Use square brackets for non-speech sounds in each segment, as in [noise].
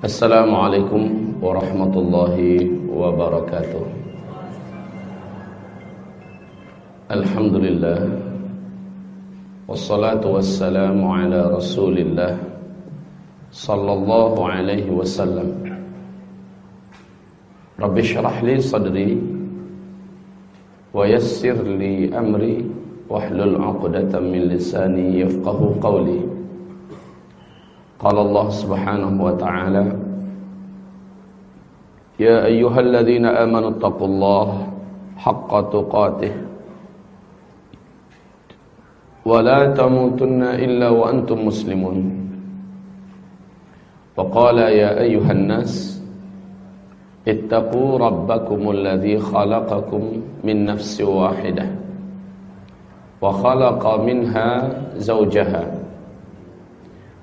السلام عليكم ورحمة الله وبركاته. الحمد لله والصلاة والسلام على رسول الله صلى الله عليه وسلم. رب اشرح لي صدري ويسر لي أمري واحلل عقدة من لساني يفقه قولي. قال الله سبحانه وتعالى يا أيها الذين آمنوا اتقوا الله حق تقاته ولا تموتن إلا وأنتم مسلمون. وقال يا أيها الناس اتقوا ربكم الذي خلقكم من نفس واحدة وخلق منها زوجها.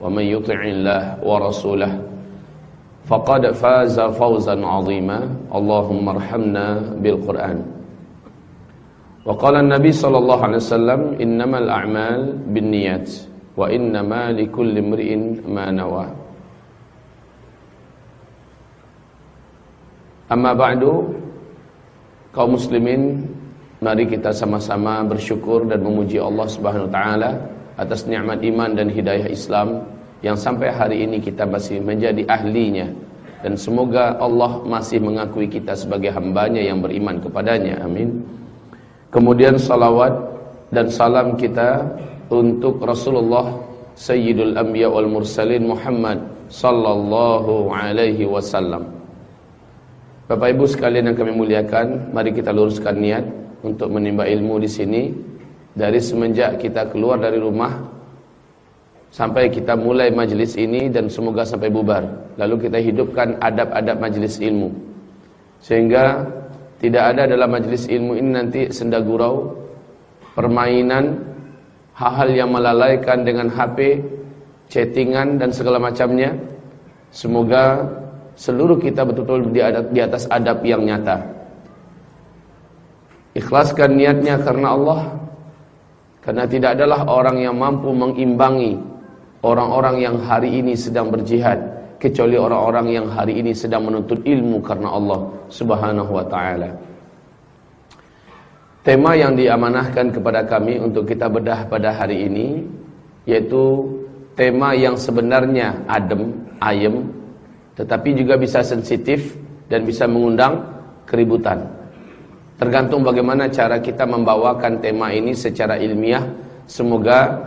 ومن يطع الله ورسوله فقد فاز فوزا عظيما اللهم ارحمنا بالقرآن وقال النبي صلى الله عليه وسلم إنما الأعمال بالنيات وإنما لكل امرئ ما نوى Amma ba'du kaum muslimin mari kita sama-sama bersyukur dan memuji Allah Subhanahu wa taala atas nikmat iman dan hidayah Islam yang sampai hari ini kita masih menjadi ahlinya. Dan semoga Allah masih mengakui kita sebagai hambanya yang beriman kepadanya. Amin. Kemudian salawat dan salam kita untuk Rasulullah Sayyidul Anbiya wal Mursalin Muhammad sallallahu alaihi wasallam. Bapak Ibu sekalian yang kami muliakan, mari kita luruskan niat untuk menimba ilmu di sini dari semenjak kita keluar dari rumah sampai kita mulai majelis ini dan semoga sampai bubar. Lalu kita hidupkan adab-adab majelis ilmu. Sehingga tidak ada dalam majelis ilmu ini nanti senda gurau, permainan, hal-hal yang melalaikan dengan HP, chattingan dan segala macamnya. Semoga seluruh kita betul-betul di atas adab yang nyata. Ikhlaskan niatnya karena Allah. Karena tidak adalah orang yang mampu mengimbangi orang-orang yang hari ini sedang berjihad kecuali orang-orang yang hari ini sedang menuntut ilmu karena Allah Subhanahu wa taala. Tema yang diamanahkan kepada kami untuk kita bedah pada hari ini yaitu tema yang sebenarnya adem, ayem, tetapi juga bisa sensitif dan bisa mengundang keributan. Tergantung bagaimana cara kita membawakan tema ini secara ilmiah. Semoga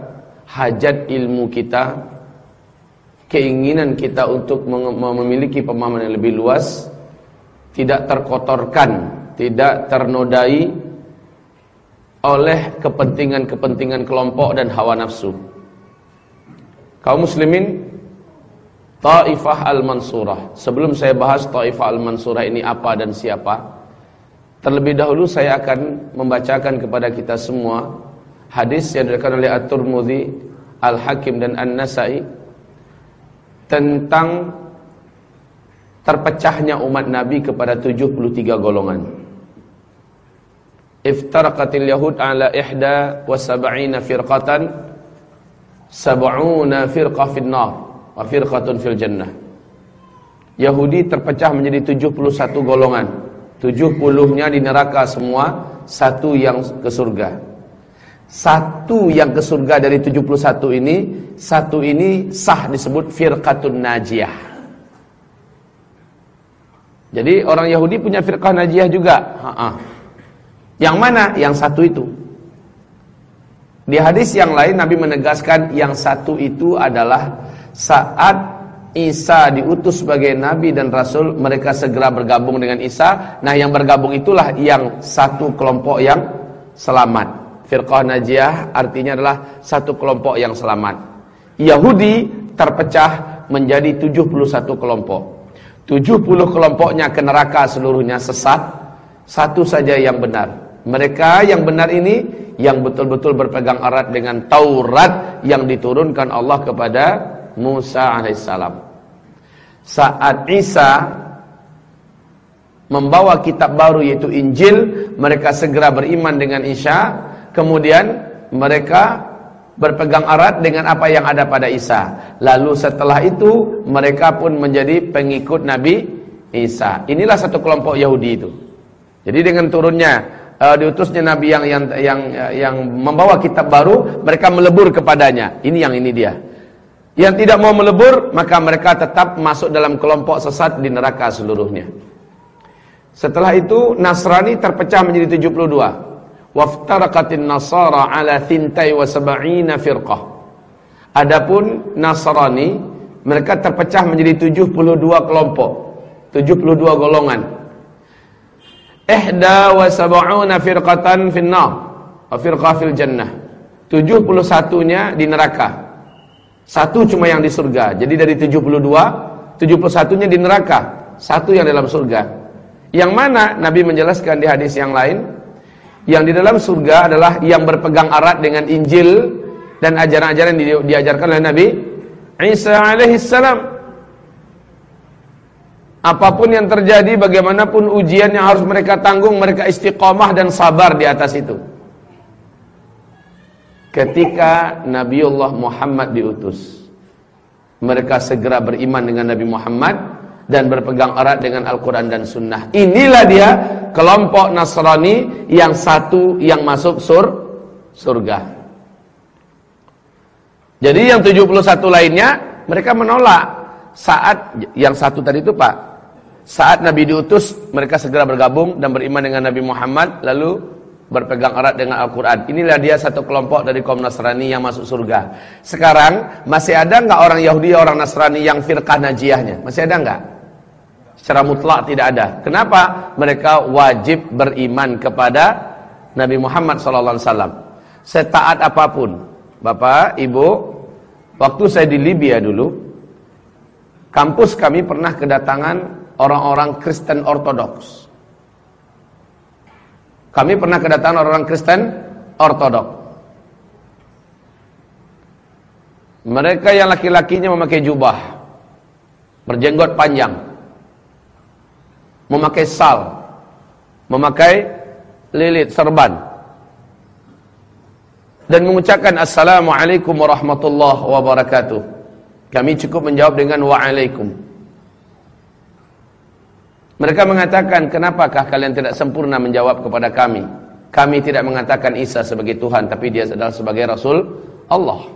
hajat ilmu kita, keinginan kita untuk memiliki pemahaman yang lebih luas tidak terkotorkan, tidak ternodai oleh kepentingan-kepentingan kelompok dan hawa nafsu. Kaum muslimin Taifah Al-Mansurah. Sebelum saya bahas Taifah Al-Mansurah ini apa dan siapa, terlebih dahulu saya akan membacakan kepada kita semua hadis yang diriwayatkan oleh At-Tirmidzi, Al-Hakim dan An-Nasa'i tentang terpecahnya umat Nabi kepada 73 golongan. Iftaraqatil yahud ala ihda wa sab'ina firqatan sab'una firqah fin nar wa firqatun fil jannah. Yahudi terpecah menjadi 71 golongan. 70-nya di neraka semua, satu yang ke surga. Satu yang ke surga dari 71 ini, satu ini sah disebut firqatun najiyah. Jadi orang Yahudi punya firqah najiyah juga. Ha -ha. Yang mana? Yang satu itu. Di hadis yang lain Nabi menegaskan yang satu itu adalah saat Isa diutus sebagai nabi dan rasul, mereka segera bergabung dengan Isa. Nah, yang bergabung itulah yang satu kelompok yang selamat. Firqah Najiyah artinya adalah satu kelompok yang selamat. Yahudi terpecah menjadi 71 kelompok. 70 kelompoknya ke neraka seluruhnya sesat, satu saja yang benar. Mereka yang benar ini yang betul-betul berpegang erat dengan Taurat yang diturunkan Allah kepada Musa alaihissalam. Saat Isa membawa kitab baru yaitu Injil, mereka segera beriman dengan Isa, kemudian mereka berpegang erat dengan apa yang ada pada Isa. Lalu setelah itu mereka pun menjadi pengikut Nabi Isa. Inilah satu kelompok Yahudi itu. Jadi dengan turunnya uh, diutusnya Nabi yang yang yang yang membawa kitab baru, mereka melebur kepadanya. Ini yang ini dia. Yang tidak mau melebur, maka mereka tetap masuk dalam kelompok sesat di neraka seluruhnya. Setelah itu Nasrani terpecah menjadi 72 waftaraqatin nasara ala thintai wa sab'ina firqah. Adapun Nasrani mereka terpecah menjadi 72 kelompok. 72 golongan. Ihda wa sab'una firqatan finnar. Wa firqah fil jannah. 71 nya di neraka satu cuma yang di surga. Jadi dari 72 71 nya di neraka. Satu yang dalam surga. Yang mana? Nabi menjelaskan di hadis yang lain. Yang di dalam surga adalah yang berpegang erat dengan Injil dan ajaran-ajaran yang diajarkan oleh Nabi Isa alaihissalam. Apa pun yang terjadi, bagaimanapun ujian yang harus mereka tanggung, mereka istiqomah dan sabar di atas itu. Ketika Nabiullah Muhammad diutus, mereka segera beriman dengan Nabi Muhammad dan berpegang erat dengan Al-Quran dan Sunnah. Inilah dia kelompok Nasrani yang satu yang masuk sur surga. Jadi yang 71 lainnya mereka menolak saat yang satu tadi itu Pak. Saat Nabi diutus mereka segera bergabung dan beriman dengan Nabi Muhammad lalu berpegang erat dengan Al-Quran. Inilah dia satu kelompok dari kaum Nasrani yang masuk surga. Sekarang masih ada nggak orang Yahudi, orang Nasrani yang firqah najiyahnya? Masih ada nggak? Secara mutlak tidak ada. Kenapa? Mereka wajib beriman kepada Nabi Muhammad SAW. Setaat apa pun. Bapak, Ibu, waktu saya di Libya dulu, kampus kami pernah kedatangan orang-orang Kristen Ortodoks. Kami pernah kedatangan orang-orang Kristen Ortodoks. Mereka yang laki-lakinya memakai jubah, berjenggot panjang memakai sal, memakai lilit serban dan mengucapkan assalamualaikum warahmatullahi wabarakatuh. Kami cukup menjawab dengan waalaikum. Mereka mengatakan, kenapakah kalian tidak sempurna menjawab kepada kami? Kami tidak mengatakan Isa sebagai Tuhan, tapi dia adalah sebagai Rasul Allah.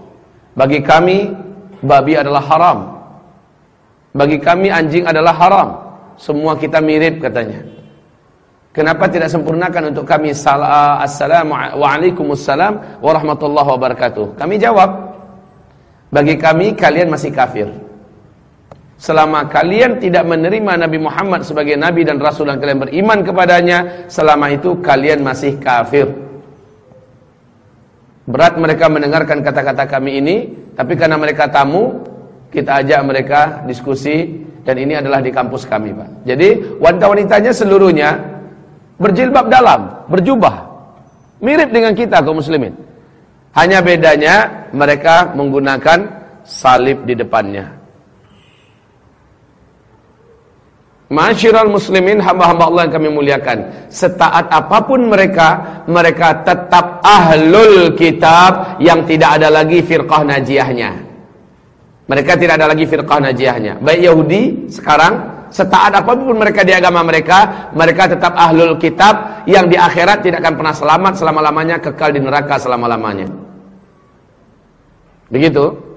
Bagi kami, babi adalah haram. Bagi kami, anjing adalah haram. Semua kita mirip katanya. Kenapa tidak sempurnakan untuk kami assalamu waalaikumsalam warahmatullahi wabarakatuh? Kami jawab, bagi kami kalian masih kafir. Selama kalian tidak menerima Nabi Muhammad sebagai nabi dan rasul dan kalian beriman kepadanya, selama itu kalian masih kafir. Berat mereka mendengarkan kata-kata kami ini, tapi karena mereka tamu, kita ajak mereka diskusi dan ini adalah di kampus kami Pak. Jadi wanita-wanitanya seluruhnya berjilbab dalam berjubah mirip dengan kita kaum muslimin. Hanya bedanya mereka menggunakan salib di depannya Masyiral muslimin hamba-hamba Allah yang kami muliakan Setaat apa pun mereka Mereka tetap ahlul kitab Yang tidak ada lagi firqah najiahnya mereka tidak ada lagi firqah najiyahnya. Baik Yahudi sekarang setaat apa pun mereka di agama mereka, mereka tetap ahlul kitab yang di akhirat tidak akan pernah selamat selama-lamanya, kekal di neraka selama-lamanya. Begitu.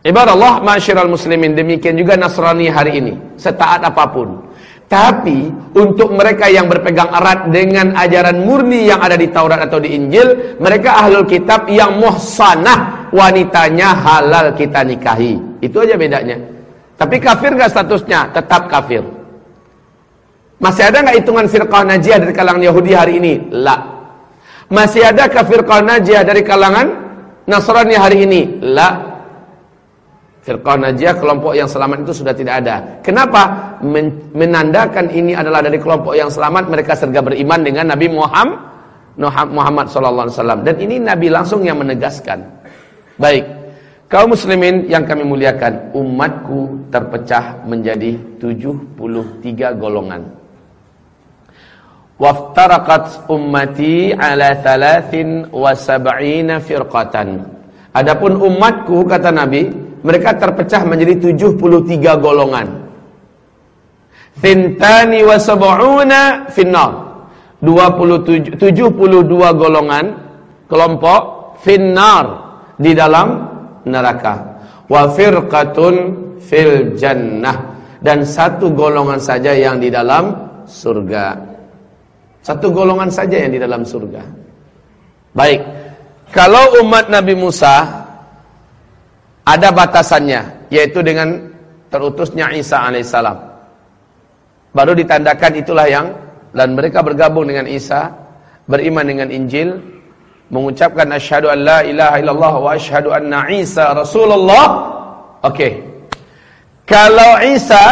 Ibarat Allah masyiral muslimin demikian juga Nasrani hari ini, setaat apa pun. Tapi untuk mereka yang berpegang erat dengan ajaran murni yang ada di Taurat atau di Injil, mereka ahlul kitab yang muhsanah, wanitanya halal kita nikahi. Itu aja bedanya. Tapi kafir gak statusnya? Tetap kafir. Masih ada nggak hitungan firqah najiyah dari kalangan Yahudi hari ini? La. Masih ada kafir firqah najiyah dari kalangan Nasrani hari ini? La. Firqah Najiyah kelompok yang selamat itu sudah tidak ada. Kenapa? Men menandakan ini adalah dari kelompok yang selamat mereka serga beriman dengan Nabi Muhammad Muhammad sallallahu alaihi wasallam dan ini Nabi langsung yang menegaskan. Baik. Kaum muslimin yang kami muliakan, umatku terpecah menjadi 73 golongan. Waftaraqat ummati ala thalathin wa sab'ina firqatan. Adapun umatku kata Nabi, mereka terpecah menjadi 73 golongan. Thintani wa sab'una finnar. 27 72 golongan kelompok finnar di dalam neraka. Wa firqatun fil jannah. Dan satu golongan saja yang di dalam surga. Satu golongan saja yang di dalam surga. Baik. Kalau umat Nabi Musa ada batasannya yaitu dengan terutusnya Isa alaihissalam baru ditandakan itulah yang dan mereka bergabung dengan Isa beriman dengan Injil mengucapkan asyhadu an la ilaha illallah wa asyhadu anna Isa Rasulullah. Oke. Okay. Kalau Isa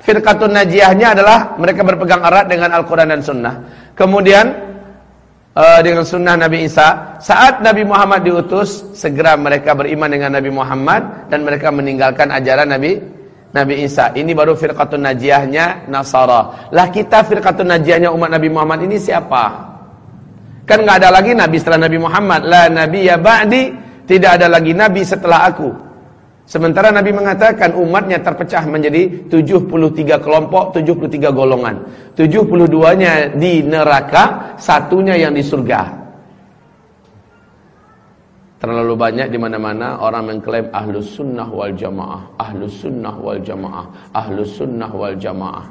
firqatun najiyahnya adalah mereka berpegang erat dengan Al-Qur'an dan Sunnah. Kemudian uh, dengan sunnah Nabi Isa, saat Nabi Muhammad diutus, segera mereka beriman dengan Nabi Muhammad dan mereka meninggalkan ajaran Nabi Nabi Isa. Ini baru firqatun najiyahnya Nasara. Lah kita firqatun najiyahnya umat Nabi Muhammad ini siapa? Kan nggak ada lagi nabi setelah Nabi Muhammad. La nabi ya ba'di, tidak ada lagi nabi setelah aku. Sementara Nabi mengatakan umatnya terpecah menjadi 73 kelompok, 73 golongan. 72-nya di neraka, satunya yang di surga. Terlalu banyak di mana-mana orang mengklaim ahlus sunnah wal jamaah, ahlus sunnah wal jamaah, ahlus sunnah wal jamaah.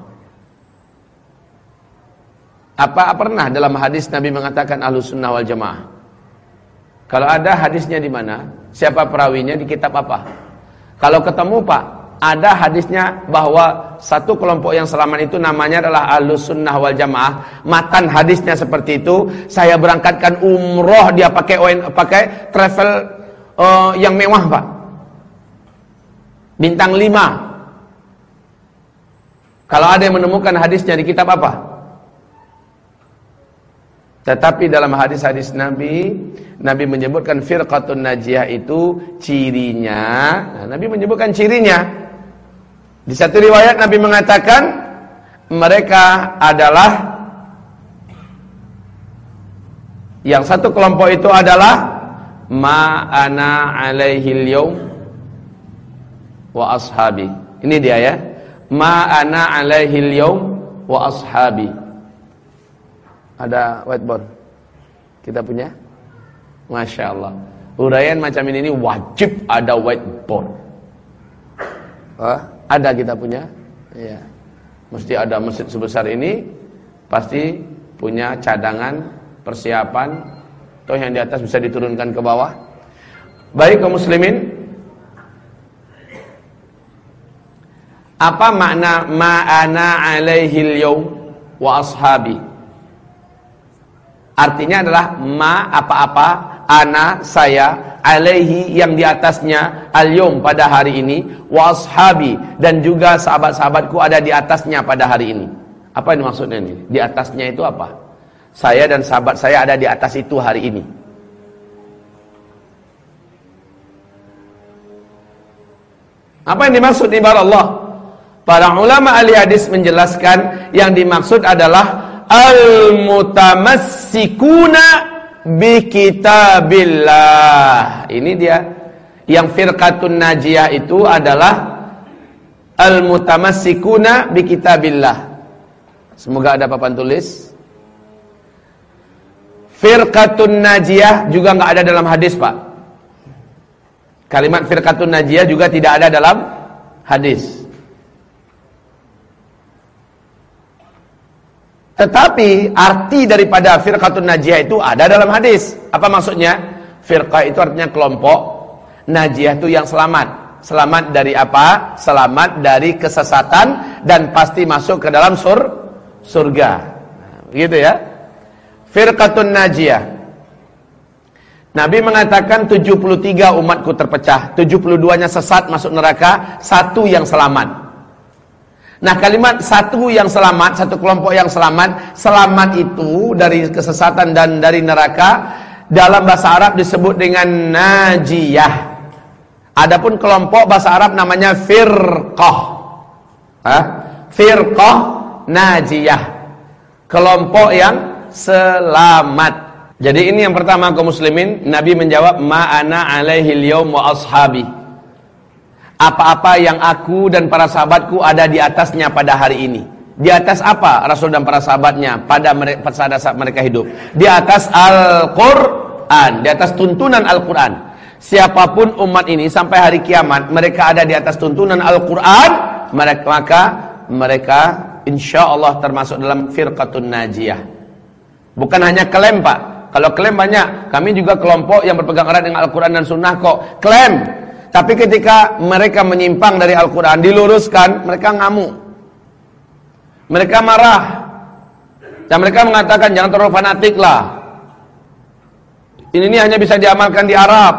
Apa pernah dalam hadis Nabi mengatakan ahlus sunnah wal jamaah? Kalau ada hadisnya di mana? Siapa perawinya di kitab apa? Kalau ketemu Pak, ada hadisnya bahwa satu kelompok yang selamat itu namanya adalah ahlus sunnah wal jamaah. Matan hadisnya seperti itu. Saya berangkatkan umroh dia pakai pakai travel uh, yang mewah Pak. Bintang 5. Kalau ada yang menemukan hadisnya di kitab apa? Tetapi dalam hadis-hadis Nabi, Nabi menyebutkan firqatun najiyah itu cirinya. Nah, Nabi menyebutkan cirinya. Di satu riwayat Nabi mengatakan mereka adalah yang satu kelompok itu adalah ma ana alaihi yaum wa ashabi. Ini dia ya. Ma ana alaihi yaum wa ashabi. Ada whiteboard? Kita punya? Masya Allah. Urayan macam ini, ini wajib ada whiteboard. Oh, ada kita punya? Iya. Mesti ada masjid sebesar ini, pasti punya cadangan, persiapan, toh yang di atas bisa diturunkan ke bawah. Baik kaum muslimin, apa makna ma'ana alaihi al wa ashabi? Artinya adalah ma apa-apa ana saya alaihi yang di atasnya al pada hari ini washabi dan juga sahabat-sahabatku ada di atasnya pada hari ini. Apa ini maksudnya ini? Di atasnya itu apa? Saya dan sahabat saya ada di atas itu hari ini. Apa yang dimaksud ibarat Allah? Para ulama ahli hadis menjelaskan yang dimaksud adalah al-mutamassikuna bi kitabillah. Ini dia. Yang firqatun najiyah itu adalah al-mutamassikuna bi kitabillah. Semoga ada papan tulis. Firqatun najiyah juga enggak ada dalam hadis, Pak. Kalimat firqatun najiyah juga tidak ada dalam hadis. Tetapi arti daripada firqatun najiyah itu ada dalam hadis. Apa maksudnya? Firqah itu artinya kelompok, najiyah itu yang selamat. Selamat dari apa? Selamat dari kesesatan dan pasti masuk ke dalam sur surga. Gitu ya. Firqatun najiyah. Nabi mengatakan 73 umatku terpecah, 72-nya sesat masuk neraka, satu yang selamat. Nah kalimat satu yang selamat, satu kelompok yang selamat, selamat itu dari kesesatan dan dari neraka dalam bahasa Arab disebut dengan najiyah. Adapun kelompok bahasa Arab namanya firqah. Hah? Firqah najiyah. Kelompok yang selamat. Jadi ini yang pertama kaum muslimin, Nabi menjawab ma'ana alaihi al wa ashabi. Apa-apa yang aku dan para sahabatku ada di atasnya pada hari ini. Di atas apa Rasul dan para sahabatnya pada mereka, pada saat mereka hidup? Di atas Al-Qur'an, di atas tuntunan Al-Qur'an. Siapa pun umat ini sampai hari kiamat mereka ada di atas tuntunan Al-Qur'an, maka mereka insya Allah termasuk dalam firqatun najiyah. Bukan hanya klaim Pak, kalau klaim banyak, kami juga kelompok yang berpegang erat dengan Al-Quran dan Sunnah kok. Klaim. Tapi ketika mereka menyimpang dari Al-Quran, diluruskan, mereka ngamuk. Mereka marah. Dan mereka mengatakan, jangan terlalu fanatik lah. Ini, ini hanya bisa diamalkan di Arab.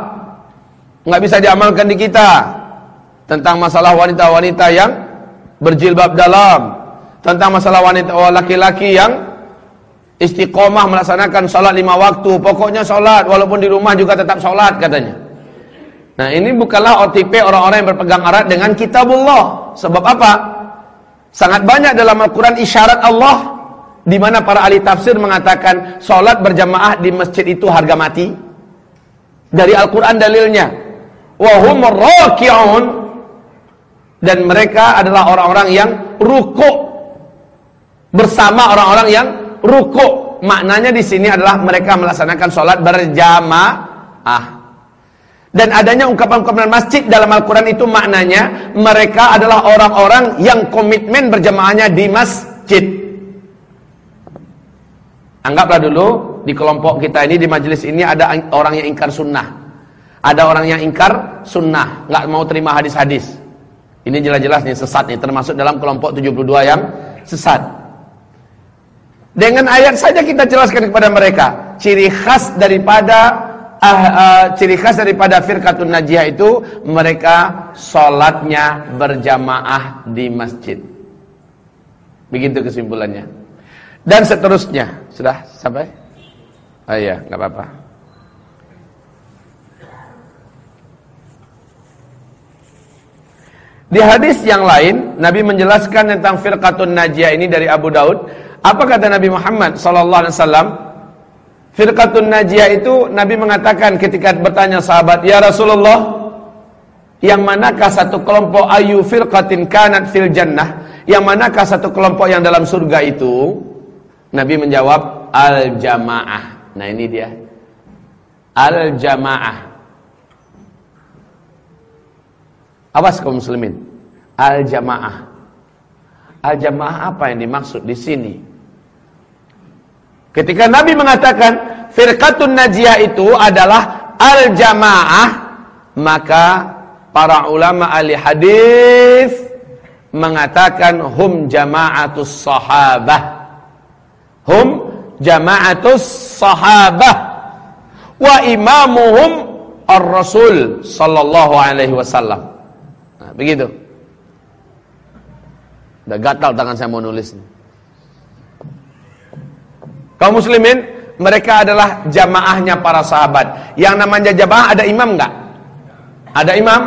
Nggak bisa diamalkan di kita. Tentang masalah wanita-wanita yang berjilbab dalam. Tentang masalah wanita laki-laki yang istiqomah melaksanakan sholat lima waktu pokoknya sholat walaupun di rumah juga tetap sholat katanya nah ini bukanlah OTP orang-orang yang berpegang erat dengan kitabullah. Sebab apa? Sangat banyak dalam Al-Quran isyarat Allah di mana para ahli tafsir mengatakan sholat berjamaah di masjid itu harga mati. Dari Al-Quran dalilnya. Wahum dan mereka adalah orang-orang yang rukuk bersama orang-orang yang ruku. Maknanya di sini adalah mereka melaksanakan sholat berjamaah dan adanya ungkapan-ungkapan masjid dalam Al-Quran itu maknanya mereka adalah orang-orang yang komitmen berjamaahnya di masjid. Anggaplah dulu di kelompok kita ini di majelis ini ada orang yang ingkar sunnah. Ada orang yang ingkar sunnah nggak mau terima hadis-hadis. Ini jelas-jelas nih sesat nih termasuk dalam kelompok 72 yang sesat. Dengan ayat saja kita jelaskan kepada mereka ciri khas daripada uh, uh, ciri khas daripada firqatun najiyah itu mereka sholatnya berjamaah di masjid. Begitu kesimpulannya. Dan seterusnya. Sudah sampai? Oh iya, nggak apa-apa. Di hadis yang lain, Nabi menjelaskan tentang firqatun najiyah ini dari Abu Daud apa kata Nabi Muhammad sallallahu alaihi wasallam? Firqatun Najiyah itu Nabi mengatakan ketika bertanya sahabat, "Ya Rasulullah, yang manakah satu kelompok ayu firqatin kanat fil jannah? Yang manakah satu kelompok yang dalam surga itu?" Nabi menjawab, "Al-jamaah." Nah, ini dia. Al-jamaah. Awas kaum muslimin. Al-jamaah. Al-jamaah apa yang dimaksud di sini? Ketika Nabi mengatakan firqatun najiyah itu adalah al-jamaah, maka para ulama ahli hadis mengatakan hum jamaatus sahabah. Hum jamaatus sahabah wa imamuhum ar-rasul sallallahu alaihi wasallam. Nah, begitu. Udah gatal tangan saya mau nulis. Kaum muslimin, mereka adalah jamaahnya para sahabat. Yang namanya jamaah ada imam enggak? Ada imam?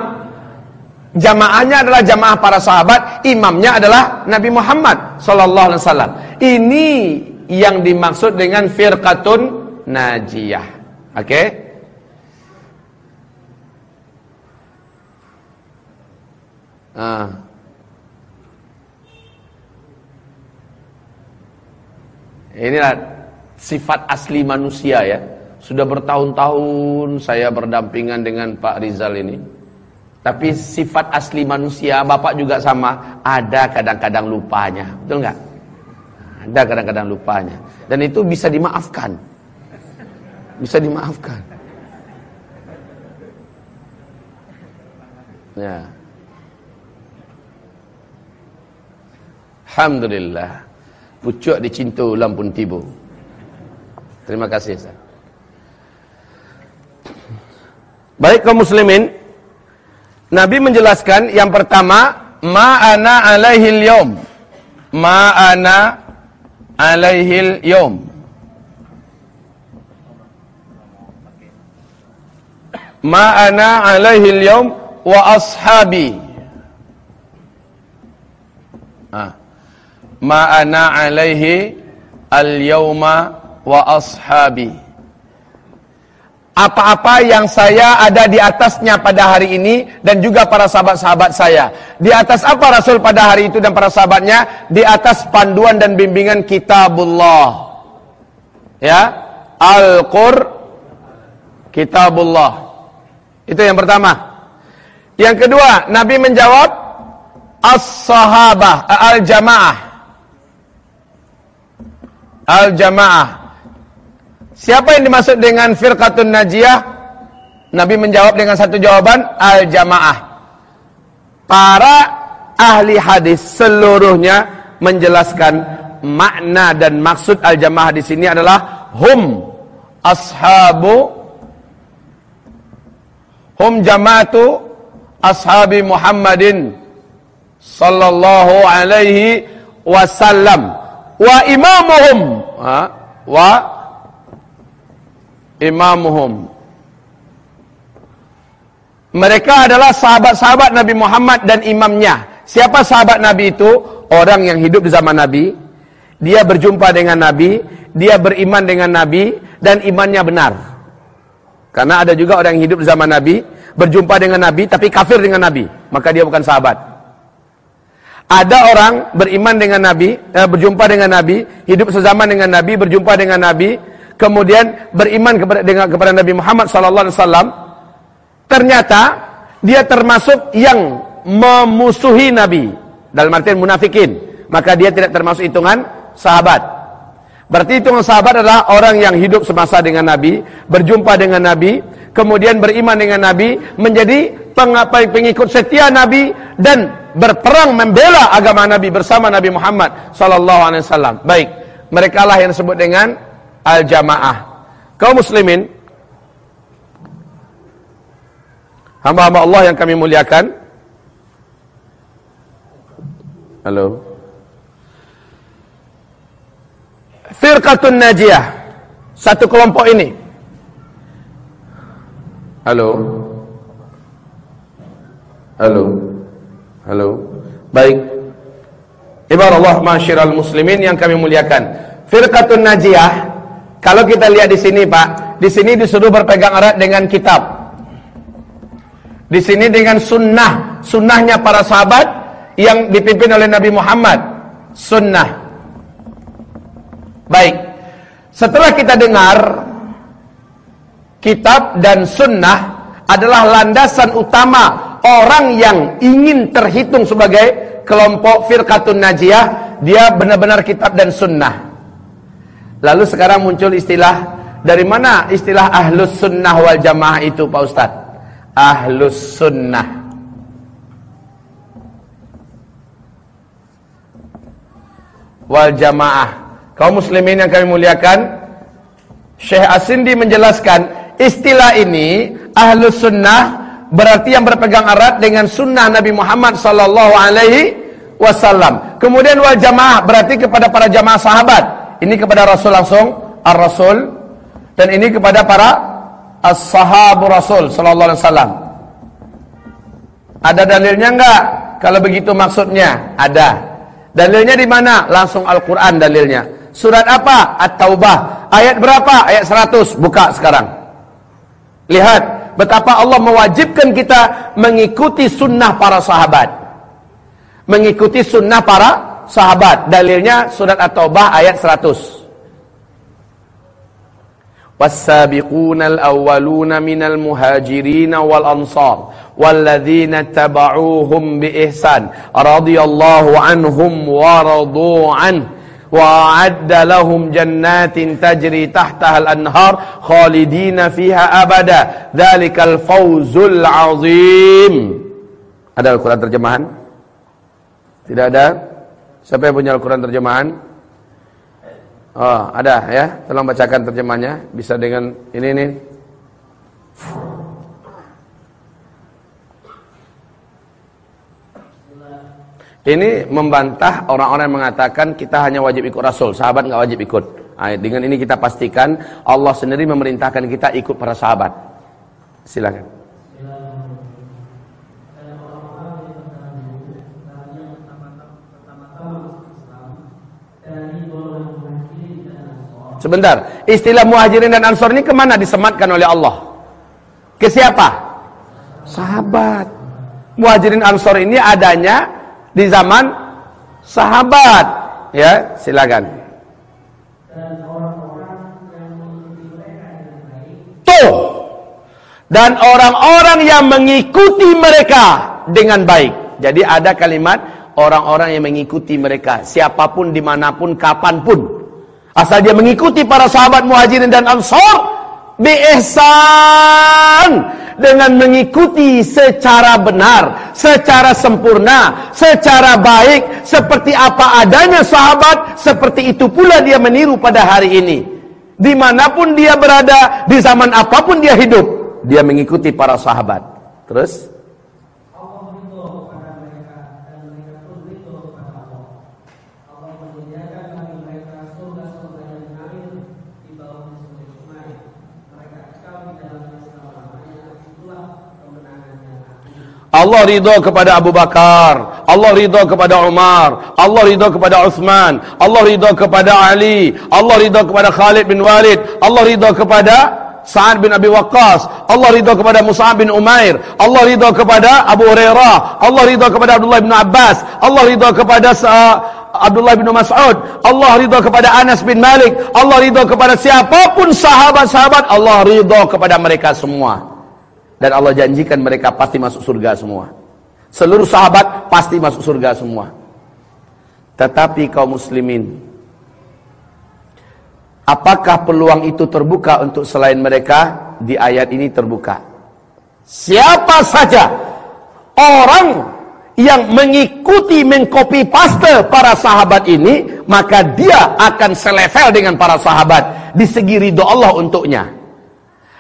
Jamaahnya adalah jamaah para sahabat, imamnya adalah Nabi Muhammad sallallahu alaihi wasallam. Ini yang dimaksud dengan firqatun najiyah. Oke? Okay? Ah. Inilah sifat asli manusia ya. Sudah bertahun-tahun saya berdampingan dengan Pak Rizal ini. Tapi sifat asli manusia, Bapak juga sama, ada kadang-kadang lupanya. Betul nggak? Ada kadang-kadang lupanya. Dan itu bisa dimaafkan. Bisa dimaafkan. Ya. Alhamdulillah. Pucuk dicinta ulang pun tiba. Terima kasih. Baik kaum muslimin, Nabi menjelaskan yang pertama, ma'ana alaihil yom. Ma'ana alaihil yom. Ma'ana alaihil yom wa ashabi. Ah. Ma'ana alaihi al-yawma wa ashabi. Apa-apa yang saya ada di atasnya pada hari ini dan juga para sahabat-sahabat saya. Di atas apa Rasul pada hari itu dan para sahabatnya? Di atas panduan dan bimbingan kitabullah. Ya, Al-Qur kitabullah. Itu yang pertama. Yang kedua, Nabi menjawab as-sahabah, al-jamaah. Al-jamaah. Siapa yang dimaksud dengan firqatun najiyah? Nabi menjawab dengan satu jawaban, al-jamaah. Para ahli hadis seluruhnya menjelaskan makna dan maksud al-jamaah di sini adalah hum ashabu hum jamaatu ashabi Muhammadin sallallahu alaihi wasallam wa imamuhum wa imamuhum. Mereka adalah sahabat-sahabat Nabi Muhammad dan imamnya. Siapa sahabat Nabi itu? Orang yang hidup di zaman Nabi. Dia berjumpa dengan Nabi dia beriman dengan Nabi dan imannya benar. Karena ada juga orang yang hidup di zaman Nabi berjumpa dengan Nabi tapi kafir dengan Nabi. Maka dia bukan sahabat. Ada orang beriman dengan Nabi, eh, berjumpa dengan Nabi, hidup sezaman dengan Nabi, berjumpa dengan Nabi, kemudian beriman kepada dengan kepada Nabi Muhammad sallallahu alaihi wasallam. Ternyata dia termasuk yang memusuhi Nabi dalam artian munafikin, maka dia tidak termasuk hitungan sahabat. Berarti hitungan sahabat adalah orang yang hidup semasa dengan Nabi, berjumpa dengan Nabi, kemudian beriman dengan Nabi, menjadi pengikut setia Nabi dan berperang membela agama Nabi bersama Nabi Muhammad sallallahu alaihi wasallam. Baik, mereka lah yang disebut dengan al-jamaah. Kaum muslimin hamba-hamba Allah yang kami muliakan. Halo. Firqatun Najiyah. Satu kelompok ini. Halo. Halo. Halo. Baik. Ibarat Allah masyiral muslimin yang kami muliakan. Firqatun Najiyah kalau kita lihat di sini, Pak, di sini disuruh berpegang erat dengan kitab. Di sini dengan sunnah, sunnahnya para sahabat yang dipimpin oleh Nabi Muhammad. Sunnah. Baik. Setelah kita dengar kitab dan sunnah adalah landasan utama orang yang ingin terhitung sebagai kelompok firqatun najiyah, dia benar-benar kitab dan sunnah. Lalu sekarang muncul istilah, dari mana istilah ahlus sunnah wal jamaah itu Pak Ustadz? Ahlus sunnah. Wal jamaah. Kaum muslimin yang kami muliakan, Syekh Asindi menjelaskan istilah ini ahlus sunnah berarti yang berpegang erat dengan sunnah Nabi Muhammad sallallahu alaihi wasallam. Kemudian wal jamaah berarti kepada para jamaah sahabat. Ini kepada Rasul langsung ar-Rasul dan ini kepada para as-sahabu Rasul sallallahu alaihi wasallam. Ada dalilnya enggak? Kalau begitu maksudnya ada. Dalilnya di mana? Langsung Al-Qur'an dalilnya. Surat apa? At-Taubah. Ayat berapa? Ayat 100. Buka sekarang. Lihat betapa Allah mewajibkan kita mengikuti sunnah para sahabat. Mengikuti sunnah para sahabat. Dalilnya surat At-Taubah ayat 100. والسابقون الأولون من المهاجرين والأنصار والذين اتبعوهم بإحسان رضي الله عنهم ورضوا عنه وأعد لهم جنات تجري تحتها الأنهار خالدين فيها أبدا ذلك الفوز العظيم Ada Al-Quran terjemahan? Tidak ada? Siapa yang punya Al-Quran terjemahan? Oh, ada ya. Tolong bacakan terjemahnya, Bisa dengan ini nih. Ini membantah orang-orang yang mengatakan kita hanya wajib ikut Rasul. Sahabat nggak wajib ikut. Nah, dengan ini kita pastikan Allah sendiri memerintahkan kita ikut para sahabat. Silakan. Sebentar, istilah muhajirin dan ansor ini ke mana disematkan oleh Allah? Ke siapa? Sahabat. Muhajirin ansor ini adanya di zaman sahabat. Ya, silakan. Tuh. Dan orang-orang yang mengikuti mereka dengan baik. Jadi ada kalimat orang-orang yang mengikuti mereka. Siapa pun, di mana pun, kapan pun. Asal dia mengikuti para sahabat muhajirin dan ansor. Biihsan dengan mengikuti secara benar, secara sempurna, secara baik, seperti apa adanya sahabat, seperti itu pula dia meniru pada hari ini. Di mana pun dia berada, di zaman apa pun dia hidup, dia mengikuti para sahabat. Terus? Allah ridha kepada Abu Bakar, Allah ridha kepada Umar, Allah ridha kepada Uthman, Allah ridha kepada Ali, Allah ridha kepada Khalid bin Walid, Allah ridha kepada Sa'ad bin Abi Waqqas, Allah ridha kepada Mus'ab bin Umair, Allah ridha kepada Abu Hurairah, Allah ridha kepada Abdullah bin Abbas, Allah ridha kepada uh, Abdullah bin Mas'ud, Allah ridha kepada Anas bin Malik, Allah ridha kepada siapa pun sahabat-sahabat, Allah ridha kepada mereka semua. Dan Allah janjikan mereka pasti masuk surga semua. Seluruh sahabat pasti masuk surga semua. Tetapi kaum muslimin, apakah peluang itu terbuka untuk selain mereka? Di ayat ini terbuka. Siapa saja orang yang mengikuti mengcopy paste para sahabat ini, maka dia akan selevel dengan para sahabat di segi ridho Allah untuknya.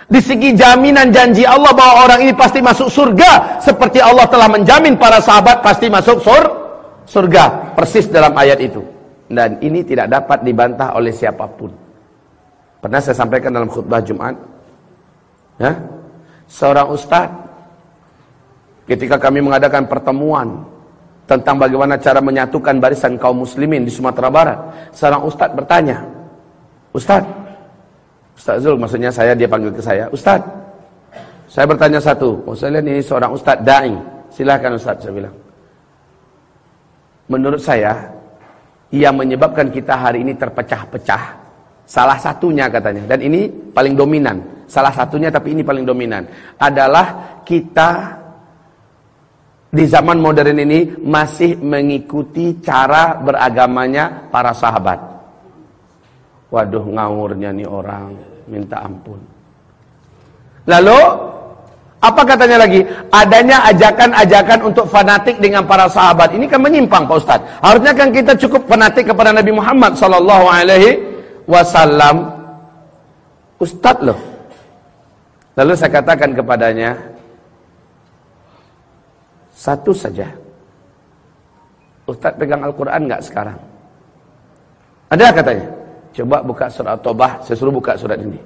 Di segi jaminan janji Allah bahwa orang ini pasti masuk surga seperti Allah telah menjamin para sahabat pasti masuk sur surga persis dalam ayat itu. Dan ini tidak dapat dibantah oleh siapa pun. Pernah saya sampaikan dalam khutbah Jumat. Ya? Seorang ustaz ketika kami mengadakan pertemuan tentang bagaimana cara menyatukan barisan kaum muslimin di Sumatera Barat, seorang ustaz bertanya, "Ustaz, Ustaz Zul maksudnya saya dia panggil ke saya Ustaz saya bertanya satu oh, saya lihat ini seorang Ustaz Da'i. Silahkan Ustaz saya bilang. Menurut saya yang menyebabkan kita hari ini terpecah-pecah. Salah satunya katanya. Dan ini paling dominan. Salah satunya tapi ini paling dominan. Adalah kita di zaman modern ini masih mengikuti cara beragamanya para sahabat Waduh ngawurnya nih orang, minta ampun. Lalu apa katanya lagi? Adanya ajakan-ajakan untuk fanatik dengan para sahabat. Ini kan menyimpang Pak Ustaz. Harusnya kan kita cukup fanatik kepada Nabi Muhammad sallallahu alaihi wasallam. Ustaz loh. Lalu saya katakan kepadanya satu saja. Ustaz pegang Al-Qur'an enggak sekarang? Ada katanya? Coba buka surat Taubah, saya suruh buka surat ini.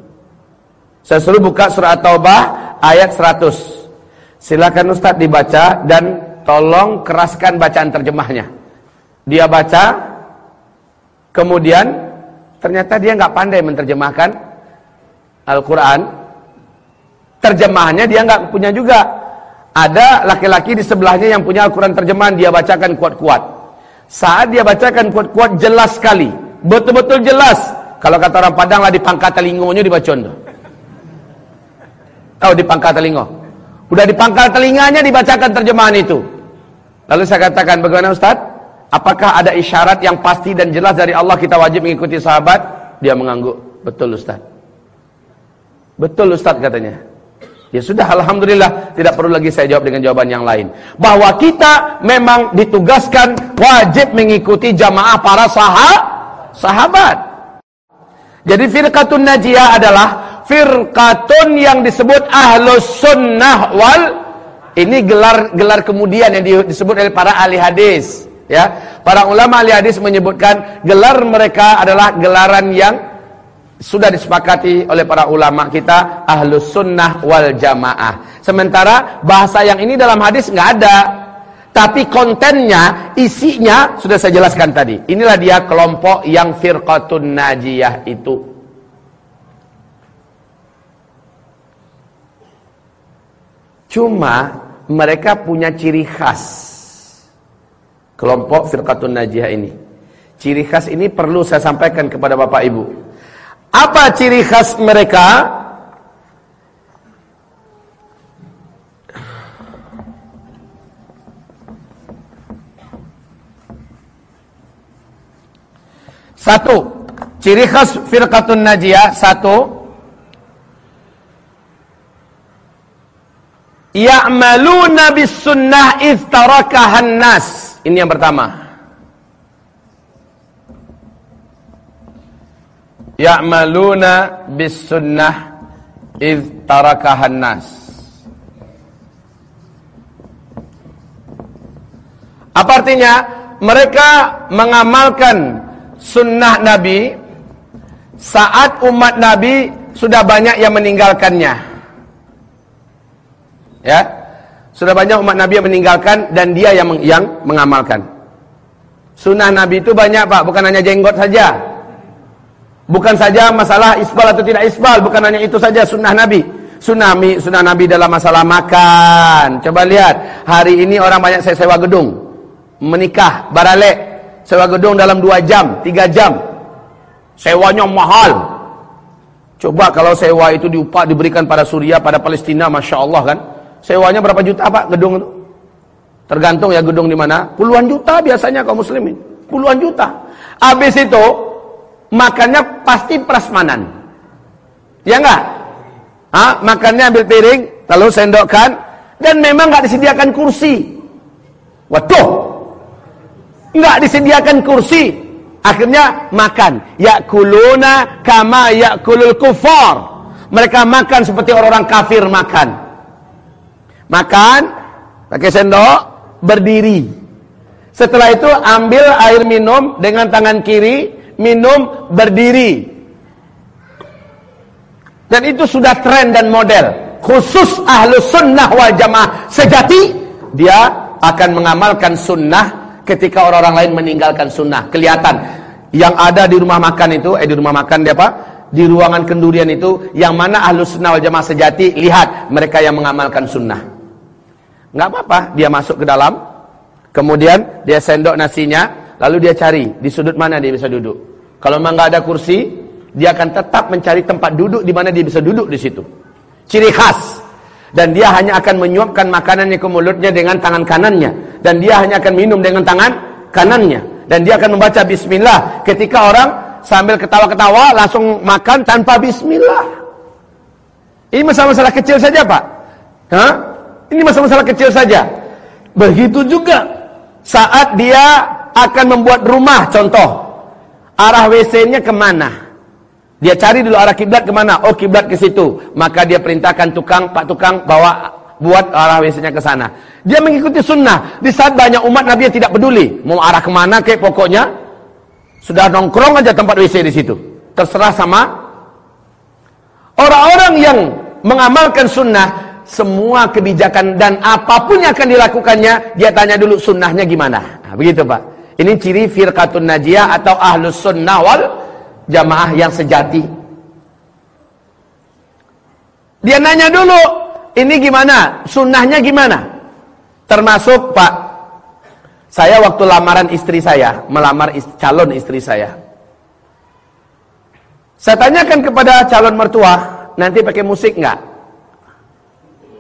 Saya suruh buka surat Taubah ayat 100. Silakan Ustaz dibaca dan tolong keraskan bacaan terjemahnya. Dia baca, kemudian ternyata dia nggak pandai menerjemahkan Al-Quran. Terjemahannya dia nggak punya juga. Ada laki-laki di sebelahnya yang punya Al-Quran terjemahan, dia bacakan kuat-kuat. Saat dia bacakan kuat-kuat jelas sekali Betul-betul jelas. Kalau kata orang Padang lah di pangkat telingonya dibacon. Tahu di pangkat telingo. Udah di pangkal telinganya dibacakan terjemahan itu. Lalu saya katakan, bagaimana Ustaz? Apakah ada isyarat yang pasti dan jelas dari Allah kita wajib mengikuti sahabat? Dia mengangguk. Betul Ustaz. Betul Ustaz katanya. Ya sudah Alhamdulillah tidak perlu lagi saya jawab dengan jawaban yang lain Bahwa kita memang ditugaskan wajib mengikuti jamaah para sahabat sahabat. Jadi firqatun najiyah adalah firqatun yang disebut ahlus sunnah wal ini gelar gelar kemudian yang disebut oleh para ahli hadis. Ya, para ulama ahli hadis menyebutkan gelar mereka adalah gelaran yang sudah disepakati oleh para ulama kita ahlus sunnah wal jamaah. Sementara bahasa yang ini dalam hadis nggak ada, tapi kontennya, isinya sudah saya jelaskan tadi. Inilah dia kelompok yang firqatun najiyah itu. Cuma mereka punya ciri khas kelompok firqatun najiyah ini. Ciri khas ini perlu saya sampaikan kepada Bapak Ibu. Apa ciri khas mereka? Satu, ciri khas firqatun najiyah satu Ya'maluna bis sunnah iftarakahan nas ini yang pertama. Ya'maluna bis sunnah id tarakahan nas. Apa artinya? Mereka mengamalkan sunnah Nabi saat umat Nabi sudah banyak yang meninggalkannya. Ya, sudah banyak umat Nabi yang meninggalkan dan dia yang yang mengamalkan. Sunnah Nabi itu banyak pak, bukan hanya jenggot saja. Bukan saja masalah isbal atau tidak isbal, bukan hanya itu saja sunnah Nabi. Sunnah, sunnah Nabi dalam masalah makan. Coba lihat, hari ini orang banyak saya sewa gedung. Menikah, baralek. Sewa gedung dalam 2 jam, 3 jam. Sewanya mahal. Coba kalau sewa itu diupah diberikan pada Suria, pada Palestina, Masya Allah kan. Sewanya berapa juta Pak gedung itu? Tergantung ya gedung di mana. Puluhan juta biasanya kaum muslimin. Puluhan juta. Habis itu makannya pasti prasmanan. Ya enggak? Ah, makannya ambil piring, lalu sendokkan dan memang enggak disediakan kursi. Waduh. Enggak disediakan kursi. Akhirnya makan. Yakuluna kama yakulul kufar. Mereka makan seperti orang-orang kafir makan. Makan pakai sendok, berdiri. Setelah itu ambil air minum dengan tangan kiri, minum berdiri. Dan itu sudah tren dan model. Khusus ahlu sunnah wal jamaah sejati, dia akan mengamalkan sunnah ketika orang-orang lain meninggalkan sunnah. Kelihatan. Yang ada di rumah makan itu, eh di rumah makan dia apa? Di ruangan kendurian itu, yang mana ahlu sunnah wal jamaah sejati, lihat mereka yang mengamalkan sunnah nggak apa-apa dia masuk ke dalam kemudian dia sendok nasinya lalu dia cari di sudut mana dia bisa duduk kalau memang nggak ada kursi dia akan tetap mencari tempat duduk di mana dia bisa duduk di situ ciri khas dan dia hanya akan menyuapkan makanannya ke mulutnya dengan tangan kanannya dan dia hanya akan minum dengan tangan kanannya dan dia akan membaca bismillah ketika orang sambil ketawa-ketawa langsung makan tanpa bismillah ini masalah-masalah kecil saja pak Hah? Ini masalah-masalah kecil saja. Begitu juga saat dia akan membuat rumah contoh. Arah WC-nya ke mana? Dia cari dulu arah kiblat ke mana? Oh kiblat ke situ. Maka dia perintahkan tukang, pak tukang bawa buat arah WC-nya ke sana. Dia mengikuti sunnah. Di saat banyak umat Nabi yang tidak peduli. Mau arah ke mana kayak pokoknya. Sudah nongkrong aja tempat WC di situ. Terserah sama orang-orang yang mengamalkan sunnah semua kebijakan dan apa pun yang akan dilakukannya, dia tanya dulu sunnahnya gimana. Nah, begitu Pak. Ini ciri firqatun najiyah atau ahlus sunnah wal jamaah yang sejati. Dia nanya dulu, ini gimana? Sunnahnya gimana? Termasuk Pak, saya waktu lamaran istri saya, melamar ist calon istri saya. Saya tanyakan kepada calon mertua, nanti pakai musik nggak?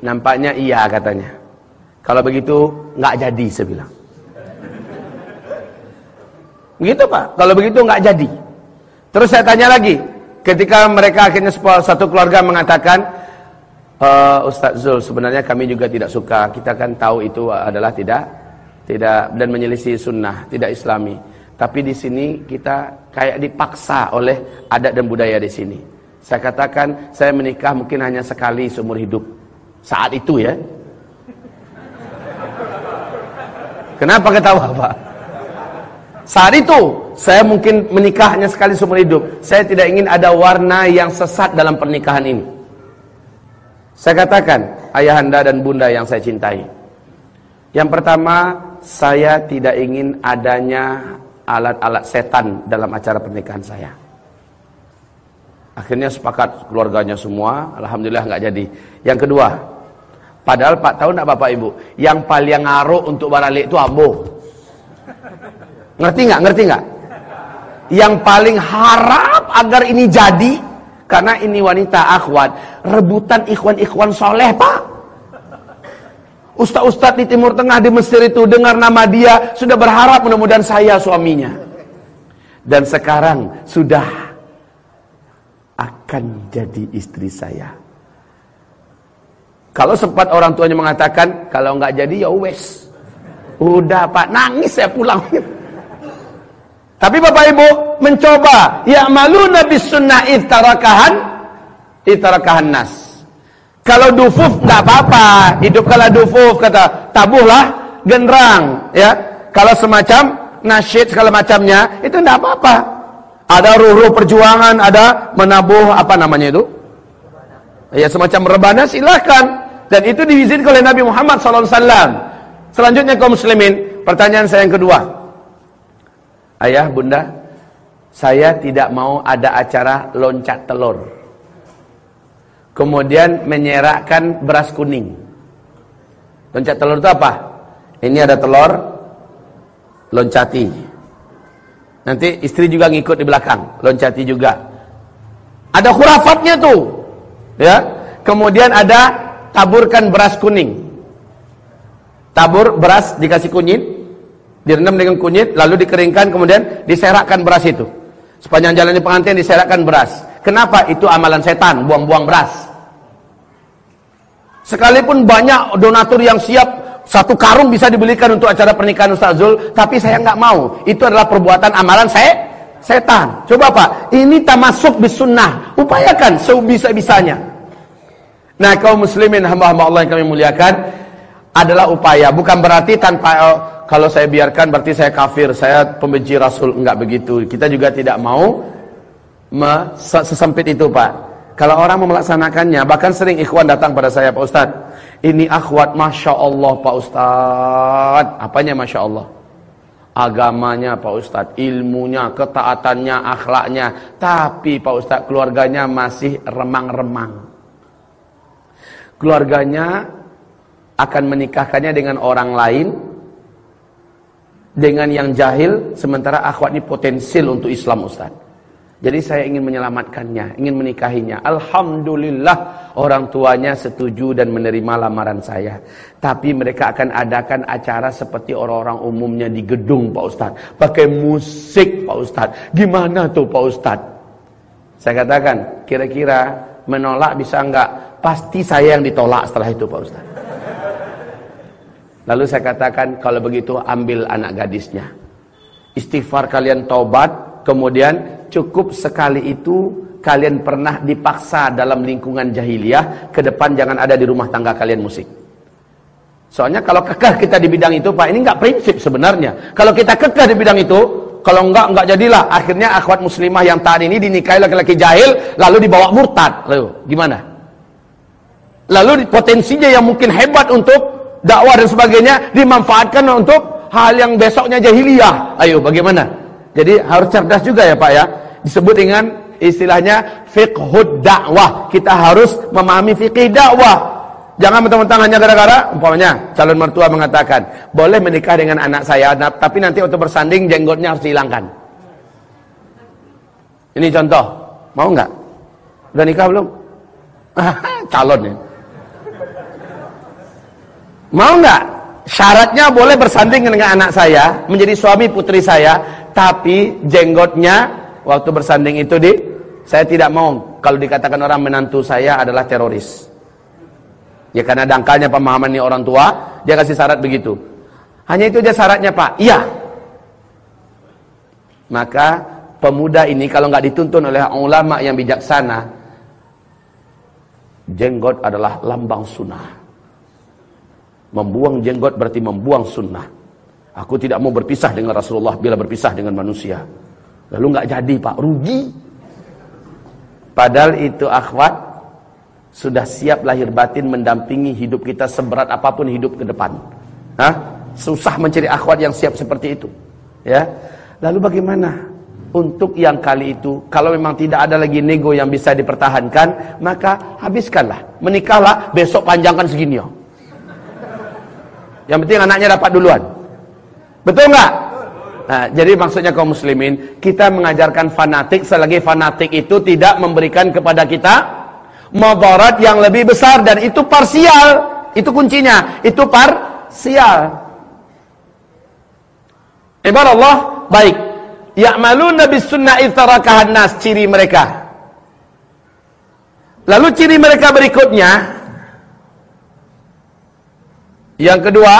Nampaknya iya katanya. Kalau begitu nggak jadi saya bilang. Begitu Pak. Kalau begitu nggak jadi. Terus saya tanya lagi, ketika mereka akhirnya satu keluarga mengatakan, e, Ustadz Zul sebenarnya kami juga tidak suka. Kita kan tahu itu adalah tidak tidak dan menyelisih sunnah, tidak islami. Tapi di sini kita kayak dipaksa oleh adat dan budaya di sini. Saya katakan saya menikah mungkin hanya sekali seumur hidup. Saat itu ya. Kenapa ketawa Pak? Saat itu saya mungkin menikahnya sekali seumur hidup. Saya tidak ingin ada warna yang sesat dalam pernikahan ini. Saya katakan, ayahanda dan bunda yang saya cintai. Yang pertama, saya tidak ingin adanya alat-alat setan dalam acara pernikahan saya. Akhirnya sepakat keluarganya semua, alhamdulillah nggak jadi. Yang kedua, padahal Pak tahu nggak Bapak Ibu, yang paling ngaruh untuk baralik itu ambo. Ngerti nggak? Ngerti nggak? Yang paling harap agar ini jadi karena ini wanita akhwat, rebutan ikhwan-ikhwan soleh pak. Ustaz-ustaz di Timur Tengah di Mesir itu dengar nama dia sudah berharap mudah-mudahan saya suaminya. Dan sekarang sudah akan jadi istri saya. Kalau sempat orang tuanya mengatakan kalau nggak jadi ya wes. Udah pak nangis saya pulang. Tapi Bapak Ibu mencoba ya malu nabi sunnah iftarakahan iftarakahan nas. Kalau dufuf nggak apa-apa, hidup kalau dufuf kata tabuhlah genrang ya. Kalau semacam nasyid segala macamnya itu nggak apa-apa. Ada ruh-ruh perjuangan, ada menabuh apa namanya itu? Ya semacam rebana silahkan dan itu diizinkan oleh Nabi Muhammad SAW. Selanjutnya kaum muslimin, pertanyaan saya yang kedua. Ayah, bunda, saya tidak mau ada acara loncat telur. Kemudian menyerakkan beras kuning. Loncat telur itu apa? Ini ada telur, loncati. Nanti istri juga ngikut di belakang, loncati juga. Ada khurafatnya tuh. Ya. Kemudian ada taburkan beras kuning. Tabur beras dikasih kunyit, direndam dengan kunyit, lalu dikeringkan, kemudian diserakkan beras itu. Sepanjang jalan di pengantin diserakkan beras. Kenapa? Itu amalan setan, buang-buang beras. Sekalipun banyak donatur yang siap satu karung bisa dibelikan untuk acara pernikahan Ustaz Zul, tapi saya nggak mau. Itu adalah perbuatan amalan saya setan. Coba Pak, ini tamasuk bisunnah. Upayakan sebisa-bisanya. Nah, kaum muslimin hamba-hamba Allah yang kami muliakan adalah upaya, bukan berarti tanpa oh, kalau saya biarkan berarti saya kafir, saya pembenci Rasul, enggak begitu. Kita juga tidak mau sesempit itu, Pak. Kalau orang melaksanakannya, bahkan sering ikhwan datang pada saya, Pak Ustaz. Ini akhwat, Masya Allah, Pak Ustaz. Apanya Masya Allah? Agamanya, Pak Ustaz. Ilmunya, ketaatannya, akhlaknya. Tapi, Pak Ustaz, keluarganya masih remang-remang. Keluarganya akan menikahkannya dengan orang lain dengan yang jahil sementara akhwat ini potensial untuk Islam Ustaz. Jadi saya ingin menyelamatkannya, ingin menikahinya. Alhamdulillah orang tuanya setuju dan menerima lamaran saya. Tapi mereka akan adakan acara seperti orang-orang umumnya di gedung Pak Ustaz. Pakai musik Pak Ustaz. Gimana tuh Pak Ustaz? Saya katakan, kira-kira menolak bisa enggak? Pasti saya yang ditolak setelah itu Pak Ustaz. Lalu saya katakan kalau begitu ambil anak gadisnya. Istighfar kalian taubat, kemudian cukup sekali itu kalian pernah dipaksa dalam lingkungan jahiliyah, ke depan jangan ada di rumah tangga kalian musik. Soalnya kalau kekeh kita di bidang itu, Pak, ini enggak prinsip sebenarnya. Kalau kita kekeh di bidang itu, kalau enggak enggak jadilah. Akhirnya akhwat muslimah yang taat ini dinikahi laki-laki jahil lalu dibawa murtad. Lalu gimana? Lalu potensinya yang mungkin hebat untuk dakwah dan sebagainya dimanfaatkan untuk hal yang besoknya jahiliyah. Ayo bagaimana? Jadi harus cerdas juga ya Pak ya. Disebut dengan istilahnya fiqhud dakwah. Kita harus memahami fikih dakwah. Jangan mentang-mentang hanya gara-gara umpamanya calon mertua mengatakan, "Boleh menikah dengan anak saya, tapi nanti untuk bersanding jenggotnya harus dihilangkan." Ini contoh. Mau nggak? Udah nikah belum? [laughs] calon ya. Mau nggak? Syaratnya boleh bersanding dengan anak saya, menjadi suami putri saya, tapi jenggotnya waktu bersanding itu di saya tidak mau kalau dikatakan orang menantu saya adalah teroris. Ya karena dangkalnya pemahaman ini orang tua, dia kasih syarat begitu. Hanya itu aja syaratnya Pak. Iya. Maka pemuda ini kalau nggak dituntun oleh ulama yang bijaksana, jenggot adalah lambang sunnah. Membuang jenggot berarti membuang sunnah. Aku tidak mau berpisah dengan Rasulullah bila berpisah dengan manusia. Lalu nggak jadi pak, rugi. Padahal itu akhwat sudah siap lahir batin mendampingi hidup kita seberat apa pun hidup ke depan. Hah? Susah mencari akhwat yang siap seperti itu. Ya. Lalu bagaimana? Untuk yang kali itu, kalau memang tidak ada lagi nego yang bisa dipertahankan, maka habiskanlah. Menikahlah, besok panjangkan segini. Oh. Yang penting anaknya dapat duluan. Betul nggak? Nah, jadi maksudnya kaum muslimin, kita mengajarkan fanatik selagi fanatik itu tidak memberikan kepada kita madarat yang lebih besar dan itu parsial. Itu kuncinya, itu parsial. Ibarat Allah, baik. Ya'maluna bis sunnah itarakahan nas ciri mereka. Lalu ciri mereka berikutnya yang kedua,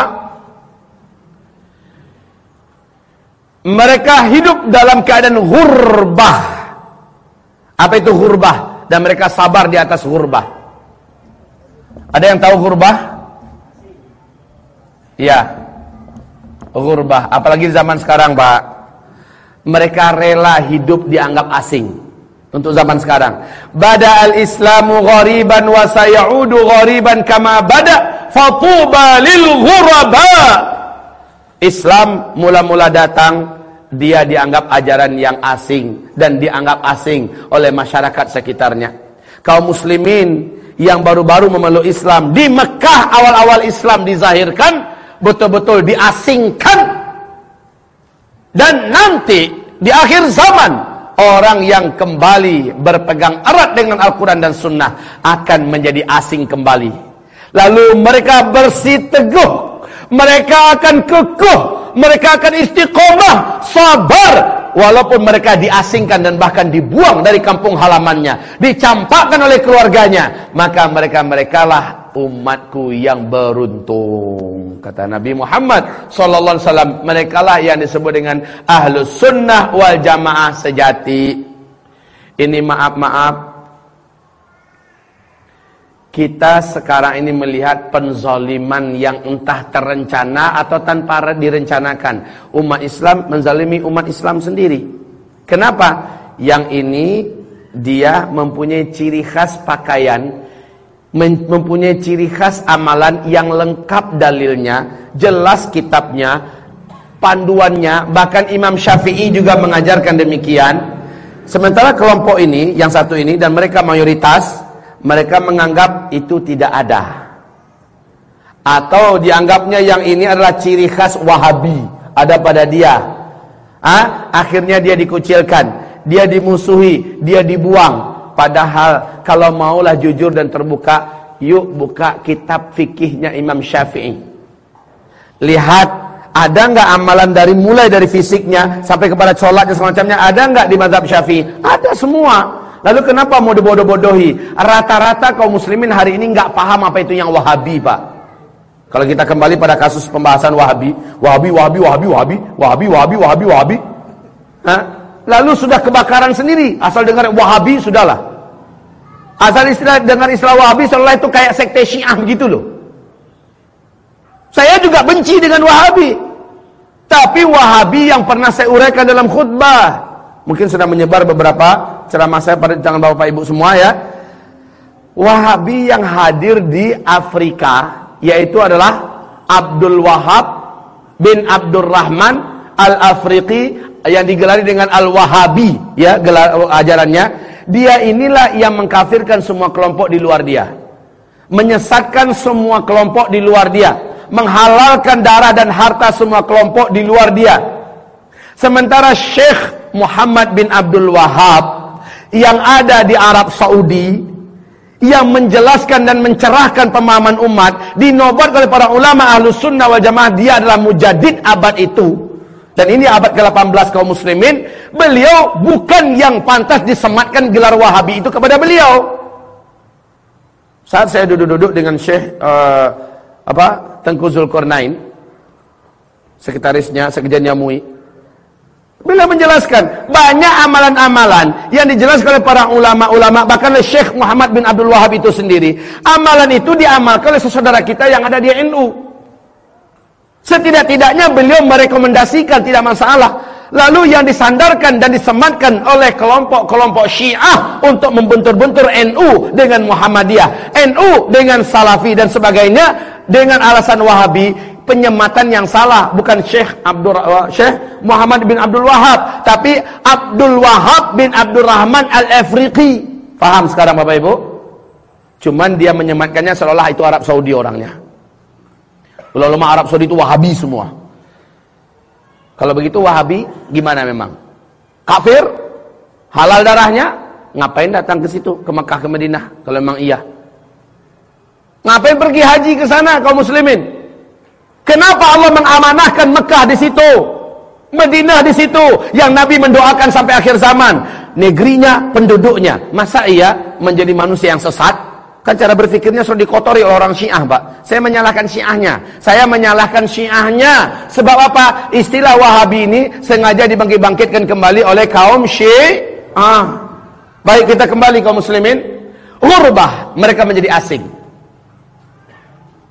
mereka hidup dalam keadaan hurbah. Apa itu hurbah? Dan mereka sabar di atas hurbah. Ada yang tahu hurbah? Ya. Hurbah. Apalagi zaman sekarang, Pak. Mereka rela hidup dianggap asing. Untuk zaman sekarang. Bada al-islamu ghariban wa sayaudu ghariban kama bada fatuba lil ghuraba. Islam mula-mula datang dia dianggap ajaran yang asing dan dianggap asing oleh masyarakat sekitarnya. Kaum muslimin yang baru-baru memeluk Islam di Mekah awal-awal Islam dizahirkan betul-betul diasingkan dan nanti di akhir zaman orang yang kembali berpegang erat dengan Al-Quran dan Sunnah akan menjadi asing kembali. Lalu mereka bersih teguh mereka akan kekuh mereka akan istiqomah, sabar. Walaupun mereka diasingkan dan bahkan dibuang dari kampung halamannya, dicampakkan oleh keluarganya, maka mereka-mereka lah umatku yang beruntung. Kata Nabi Muhammad sallallahu alaihi wasallam, mereka lah yang disebut dengan ahlus sunnah wal jamaah sejati. Ini maaf-maaf kita sekarang ini melihat penzoliman yang entah terencana atau tanpa direncanakan. Umat Islam menzalimi umat Islam sendiri. Kenapa? Yang ini dia mempunyai ciri khas pakaian, mempunyai ciri khas amalan yang lengkap dalilnya, jelas kitabnya, panduannya, bahkan Imam Syafi'i juga mengajarkan demikian. Sementara kelompok ini, yang satu ini dan mereka mayoritas mereka menganggap itu tidak ada. Atau dianggapnya yang ini adalah ciri khas wahabi. Ada pada dia. Ah, akhirnya dia dikucilkan. Dia dimusuhi. Dia dibuang padahal kalau maulah jujur dan terbuka yuk buka kitab fikihnya Imam Syafi'i lihat ada nggak amalan dari mulai dari fisiknya sampai kepada sholatnya semacamnya ada nggak di madhab Syafi'i ada semua Lalu kenapa mau dibodoh-bodohi? Rata-rata kaum muslimin hari ini nggak paham apa itu yang wahabi, Pak. Kalau kita kembali pada kasus pembahasan wahabi, wahabi, wahabi, wahabi, wahabi, wahabi, wahabi, wahabi, wahabi. Hah? Lalu sudah kebakaran sendiri. Asal dengar wahabi, sudahlah. Asal istilah dengar istilah wahabi, seolah itu kayak sekte syiah begitu loh. Saya juga benci dengan wahabi. Tapi wahabi yang pernah saya uraikan dalam khutbah Mungkin sudah menyebar beberapa ceramah saya pada jangan Bapak Ibu semua ya. Wahabi yang hadir di Afrika yaitu adalah Abdul Wahab bin Abdul Rahman Al-Afriqi yang digelari dengan Al-Wahabi ya gelar ajarannya. Dia inilah yang mengkafirkan semua kelompok di luar dia. Menyesatkan semua kelompok di luar dia, menghalalkan darah dan harta semua kelompok di luar dia. Sementara Syekh Muhammad bin Abdul Wahab yang ada di Arab Saudi yang menjelaskan dan mencerahkan pemahaman umat dinobat oleh para ulama ahlu sunnah wal jamaah dia adalah mujadid abad itu dan ini abad ke-18 kaum muslimin beliau bukan yang pantas disematkan gelar wahabi itu kepada beliau saat saya duduk-duduk dengan Syekh uh, apa Tengku Zulkarnain sekretarisnya sekjen Yamui Beliau menjelaskan banyak amalan-amalan yang dijelaskan oleh para ulama-ulama bahkan oleh Syekh Muhammad bin Abdul Wahab itu sendiri. Amalan itu diamalkan oleh saudara kita yang ada di NU. Setidak-tidaknya beliau merekomendasikan tidak masalah. Lalu yang disandarkan dan disematkan oleh kelompok-kelompok Syiah untuk membentur-bentur NU dengan Muhammadiyah, NU dengan Salafi dan sebagainya dengan alasan Wahabi, penyematan yang salah bukan Syekh Abdul Syekh Muhammad bin Abdul Wahab, tapi Abdul Wahab bin Abdul Rahman Al-Afriqi. Paham sekarang Bapak Ibu? Cuman dia menyematkannya seolah itu Arab Saudi orangnya. Ulama Arab Saudi itu Wahabi semua. Kalau begitu Wahabi gimana memang? Kafir? Halal darahnya? Ngapain datang ke situ? Ke Mekah, ke Madinah? Kalau memang iya. Ngapain pergi haji ke sana kaum muslimin? Kenapa Allah mengamanahkan Mekah di situ? Madinah di situ yang Nabi mendoakan sampai akhir zaman. Negerinya, penduduknya. Masa iya menjadi manusia yang sesat? Kan cara berpikirnya sudah dikotori oleh orang Syiah, Pak. Saya menyalahkan Syiahnya. Saya menyalahkan Syiahnya. Sebab apa? Istilah Wahabi ini sengaja dibangkit-bangkitkan kembali oleh kaum Syiah. Baik, kita kembali kaum muslimin. Hurbah, mereka menjadi asing.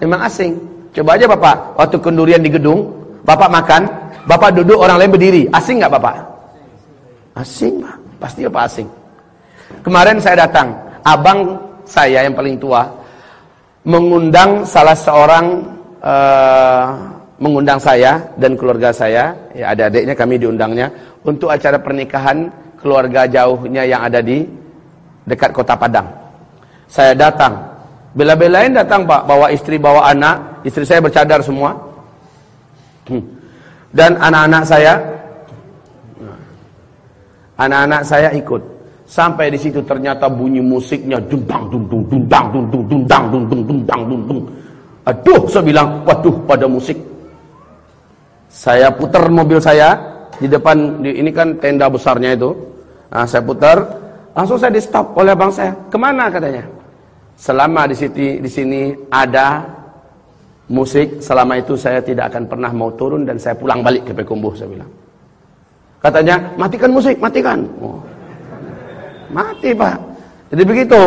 Memang asing. Coba aja Bapak, waktu kendurian di gedung, Bapak makan, Bapak duduk, orang lain berdiri. Asing nggak Bapak? Asing, Pak. Pasti Bapak asing. Kemarin saya datang, abang saya yang paling tua mengundang salah seorang uh, mengundang saya dan keluarga saya, ya ada adiknya kami diundangnya untuk acara pernikahan keluarga jauhnya yang ada di dekat kota Padang. Saya datang, bela-belain datang Pak, bawa istri, bawa anak, istri saya bercadar semua. Hmm. Dan anak-anak saya anak-anak saya ikut. Sampai di situ ternyata bunyi musiknya dundang dundung dundang dundung dundang dundung dundang dundung. Aduh, saya bilang, waduh pada musik. Saya putar mobil saya di depan di, ini kan tenda besarnya itu. Nah, saya putar, langsung saya di stop oleh abang saya. Ke mana katanya? Selama di sini di sini ada musik, selama itu saya tidak akan pernah mau turun dan saya pulang balik ke Pekumbuh saya bilang. Katanya, matikan musik, matikan. Oh. Mati Pak. Jadi begitu.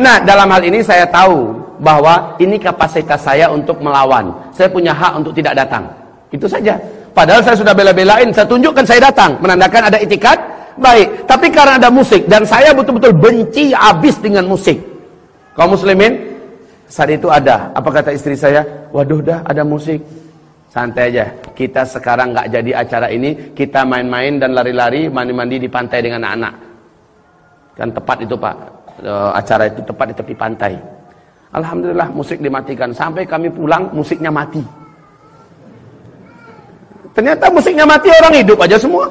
Nah dalam hal ini saya tahu bahwa ini kapasitas saya untuk melawan. Saya punya hak untuk tidak datang. Itu saja. Padahal saya sudah bela-belain, saya tunjukkan saya datang. Menandakan ada itikat, baik. Tapi karena ada musik, dan saya betul-betul benci habis dengan musik. Kaum muslimin, saat itu ada. Apa kata istri saya? Waduh dah ada musik. Santai aja. Kita sekarang nggak jadi acara ini, kita main-main dan lari-lari, mandi-mandi di pantai dengan anak. Kan tepat itu Pak. E, acara itu tepat di tepi pantai. Alhamdulillah musik dimatikan. Sampai kami pulang musiknya mati. Ternyata musiknya mati orang hidup aja semua.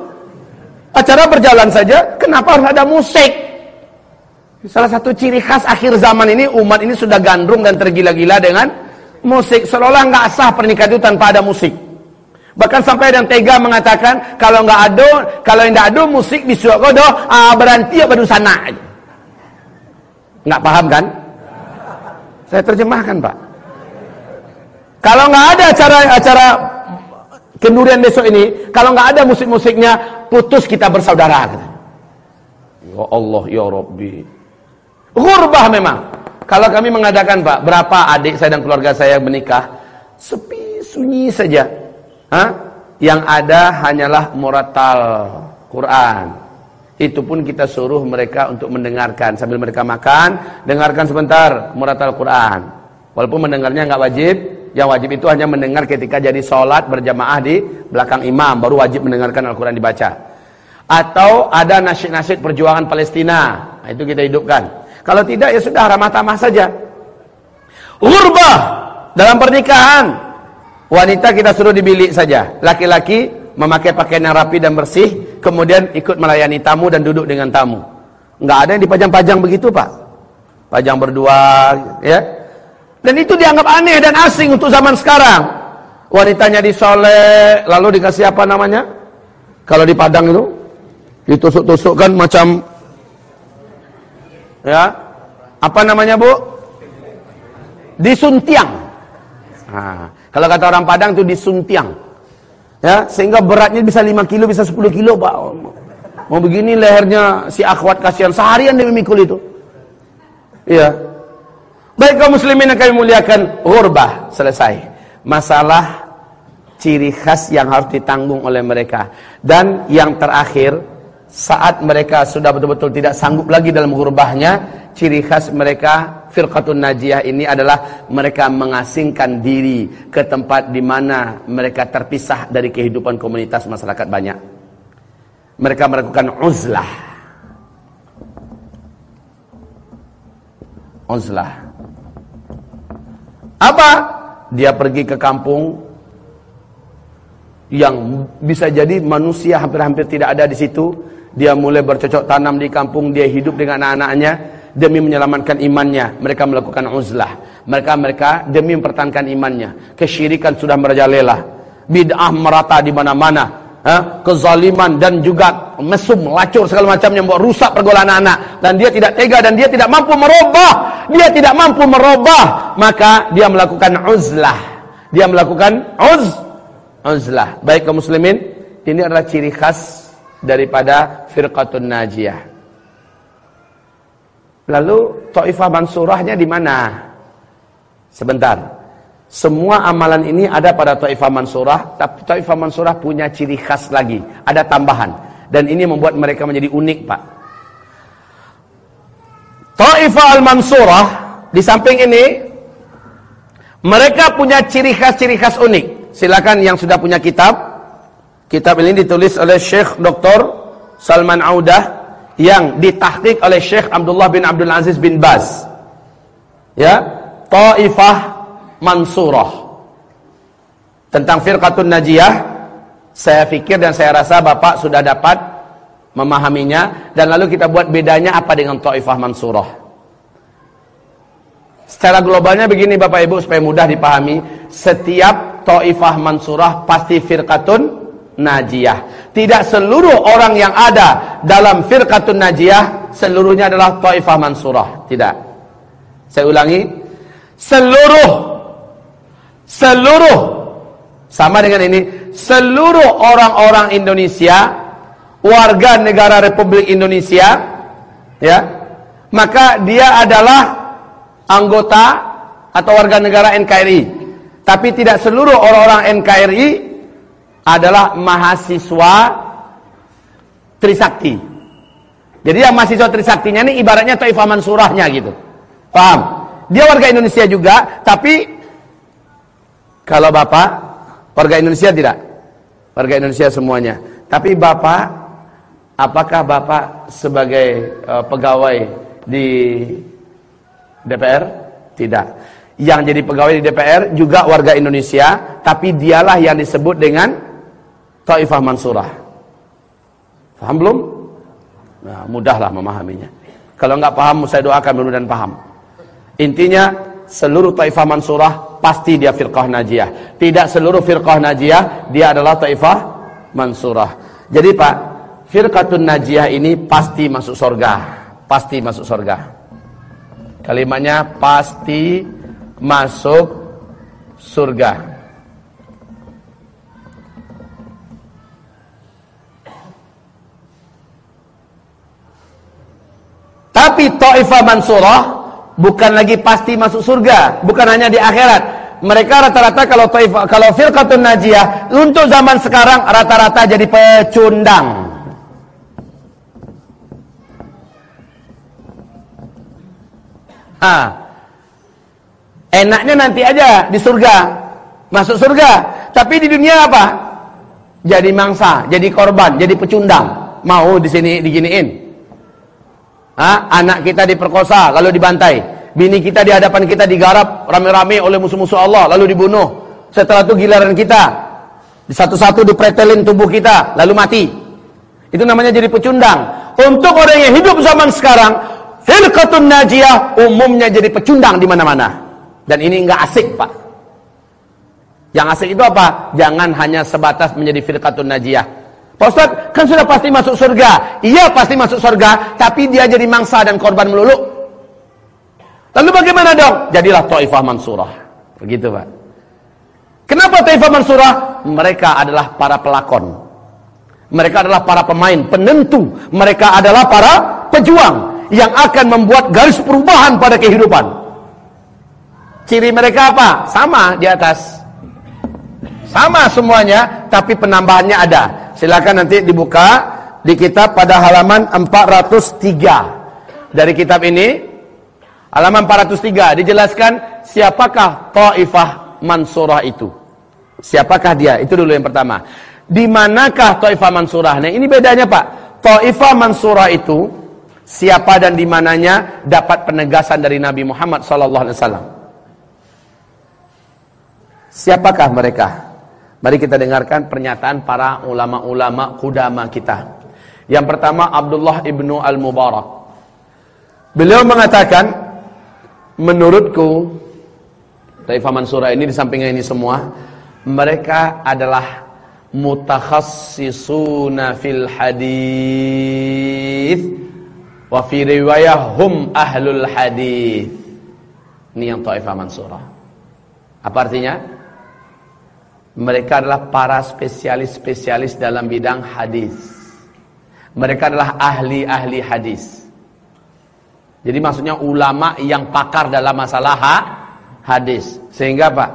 Acara berjalan saja, kenapa harus ada musik? Salah satu ciri khas akhir zaman ini umat ini sudah gandrung dan tergila-gila dengan musik seolah nggak sah pernikahan itu tanpa ada musik. Bahkan sampai yang tega mengatakan kalau nggak ada kalau nggak ada musik di surat kodoh ah, berhenti apa sana nggak paham kan? Saya terjemahkan pak. Kalau nggak ada acara acara kendurian besok ini kalau nggak ada musik-musiknya putus kita bersaudara ya Allah ya Rabbi. Gurbah memang kalau kami mengadakan Pak, berapa adik saya dan keluarga saya menikah, sepi sunyi saja. Hah? Yang ada hanyalah muratal Quran. Itu pun kita suruh mereka untuk mendengarkan sambil mereka makan, dengarkan sebentar muratal Quran. Walaupun mendengarnya nggak wajib, yang wajib itu hanya mendengar ketika jadi sholat berjamaah di belakang imam, baru wajib mendengarkan Al-Quran dibaca. Atau ada nasyid-nasyid perjuangan Palestina, nah, itu kita hidupkan. Kalau tidak ya sudah ramah tamah saja. Ghurbah dalam pernikahan. Wanita kita suruh di bilik saja. Laki-laki memakai pakaian yang rapi dan bersih, kemudian ikut melayani tamu dan duduk dengan tamu. Enggak ada yang dipajang-pajang begitu, Pak. Pajang berdua, ya. Dan itu dianggap aneh dan asing untuk zaman sekarang. Wanitanya disolek, lalu dikasih apa namanya? Kalau di Padang itu ditusuk-tusukkan macam ya. Apa namanya bu? Disuntiang. Nah, kalau kata orang Padang itu disuntiang. Ya sehingga beratnya bisa 5 kilo bisa 10 kilo pak. Mau begini lehernya si akhwat kasihan. Seharian dia memikul itu. Iya. Baik kaum muslimin yang kami muliakan hurbah selesai. Masalah ciri khas yang harus ditanggung oleh mereka. Dan yang terakhir, saat mereka sudah betul-betul tidak sanggup lagi dalam merubahnya, ciri khas mereka firqatun najiyah ini adalah mereka mengasingkan diri ke tempat di mana mereka terpisah dari kehidupan komunitas masyarakat banyak. Mereka melakukan uzlah. Uzlah. Apa? Dia pergi ke kampung yang bisa jadi manusia hampir-hampir tidak ada di situ. Dia mulai bercocok tanam di kampung, dia hidup dengan anak-anaknya demi menyelamatkan imannya. Mereka melakukan uzlah. Mereka mereka demi mempertahankan imannya. Kesyirikan sudah merajalela. Bid'ah merata di mana-mana. Kezaliman dan juga mesum, lacur segala macamnya membuat rusak pergaulan anak-anak dan dia tidak tega dan dia tidak mampu merubah. Dia tidak mampu merubah, maka dia melakukan uzlah. Dia melakukan uz uzlah. Baik kaum muslimin, ini adalah ciri khas daripada firqatun najiyah. Lalu Taifah Mansurahnya di mana? Sebentar. Semua amalan ini ada pada Taifah Mansurah, tapi Taifah Mansurah punya ciri khas lagi, ada tambahan. Dan ini membuat mereka menjadi unik, Pak. Taifah Al-Mansurah di samping ini mereka punya ciri khas-ciri khas unik. Silakan yang sudah punya kitab. Kitab ini ditulis oleh Syekh Dr. Salman Audah yang ditahqiq oleh Syekh Abdullah bin Abdul Aziz bin Baz. Ya, Taifah Mansurah. Tentang firqatun najiyah, saya pikir dan saya rasa Bapak sudah dapat memahaminya dan lalu kita buat bedanya apa dengan Taifah Mansurah. Secara globalnya begini Bapak Ibu supaya mudah dipahami, setiap Taifah Mansurah pasti firqatun najiyah. Tidak seluruh orang yang ada dalam firqatun najiyah seluruhnya adalah Taifah Mansurah. Tidak. Saya ulangi. Seluruh seluruh sama dengan ini seluruh orang-orang Indonesia warga negara Republik Indonesia ya maka dia adalah anggota atau warga negara NKRI tapi tidak seluruh orang-orang NKRI adalah mahasiswa Trisakti. Jadi yang mahasiswa Trisaktinya ini ibaratnya Taifah Mansurahnya gitu. Paham? Dia warga Indonesia juga, tapi kalau Bapak warga Indonesia tidak? Warga Indonesia semuanya. Tapi Bapak apakah Bapak sebagai uh, pegawai di DPR? Tidak yang jadi pegawai di DPR juga warga Indonesia, tapi dialah yang disebut dengan Taifah Mansurah. Paham belum? Nah, mudahlah memahaminya. Kalau nggak paham, saya doakan mudah-mudahan paham. Intinya, seluruh Taifah Mansurah pasti dia firqah najiyah. Tidak seluruh firqah najiyah, dia adalah Taifah Mansurah. Jadi Pak, firqatun najiyah ini pasti masuk surga. Pasti masuk surga. Kalimatnya pasti masuk surga. Tapi Taifah Mansurah bukan lagi pasti masuk surga, bukan hanya di akhirat. Mereka rata-rata kalau Taifah, kalau firqatun najiyah untuk zaman sekarang rata-rata jadi pecundang. Ah, Enaknya nanti aja di surga. Masuk surga. Tapi di dunia apa? Jadi mangsa, jadi korban, jadi pecundang. Mau di sini diginiin. Ha? Anak kita diperkosa lalu dibantai. Bini kita di hadapan kita digarap rame-rame oleh musuh-musuh Allah lalu dibunuh. Setelah itu giliran kita satu-satu dipretelin tubuh kita lalu mati. Itu namanya jadi pecundang. Untuk orang yang hidup zaman sekarang, firqatun najiyah umumnya jadi pecundang di mana-mana. Dan ini enggak asik, Pak. Yang asik itu apa? Jangan hanya sebatas menjadi firqatun najiyah. Pak Ustaz, kan sudah pasti masuk surga. Iya pasti masuk surga, tapi dia jadi mangsa dan korban melulu. Lalu bagaimana dong? Jadilah Taifah Mansurah. Begitu, Pak. Kenapa Taifah Mansurah? Mereka adalah para pelakon. Mereka adalah para pemain, penentu. Mereka adalah para pejuang yang akan membuat garis perubahan pada kehidupan. Ciri mereka apa? Sama di atas. Sama semuanya, tapi penambahannya ada. Silakan nanti dibuka di kitab pada halaman 403. Dari kitab ini, halaman 403 dijelaskan siapakah Taifah Mansurah itu. Siapakah dia? Itu dulu yang pertama. Di manakah Taifah Mansurah? Nah, ini bedanya, Pak. Taifah Mansurah itu siapa dan di mananya dapat penegasan dari Nabi Muhammad sallallahu alaihi wasallam. Siapakah mereka? Mari kita dengarkan pernyataan para ulama-ulama kudama kita. Yang pertama Abdullah ibnu Al-Mubarak. Beliau mengatakan, menurutku, Taifah Mansura ini di sampingnya ini semua, mereka adalah mutakhassisuna fil hadis wa fi riwayah hum ahlul hadis. Ini yang Taifah Mansura. Apa artinya? Mereka adalah para spesialis-spesialis dalam bidang hadis. Mereka adalah ahli-ahli hadis. Jadi maksudnya ulama yang pakar dalam masalah hadis. Sehingga Pak,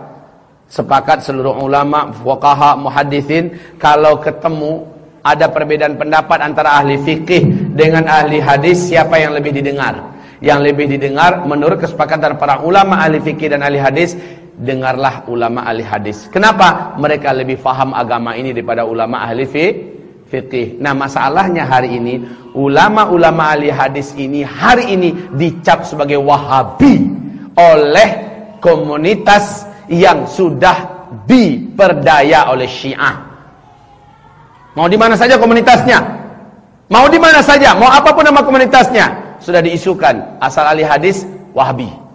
sepakat seluruh ulama, fuqaha, muhaddisin kalau ketemu ada perbedaan pendapat antara ahli fikih dengan ahli hadis, siapa yang lebih didengar? Yang lebih didengar menurut kesepakatan para ulama ahli fikih dan ahli hadis dengarlah ulama ahli hadis. Kenapa? Mereka lebih faham agama ini daripada ulama ahli fikih. Nah, masalahnya hari ini ulama-ulama ahli hadis ini hari ini dicap sebagai Wahabi oleh komunitas yang sudah diperdaya oleh Syiah. Mau di mana saja komunitasnya? Mau di mana saja? Mau apa pun nama komunitasnya sudah diisukan asal ahli hadis Wahabi.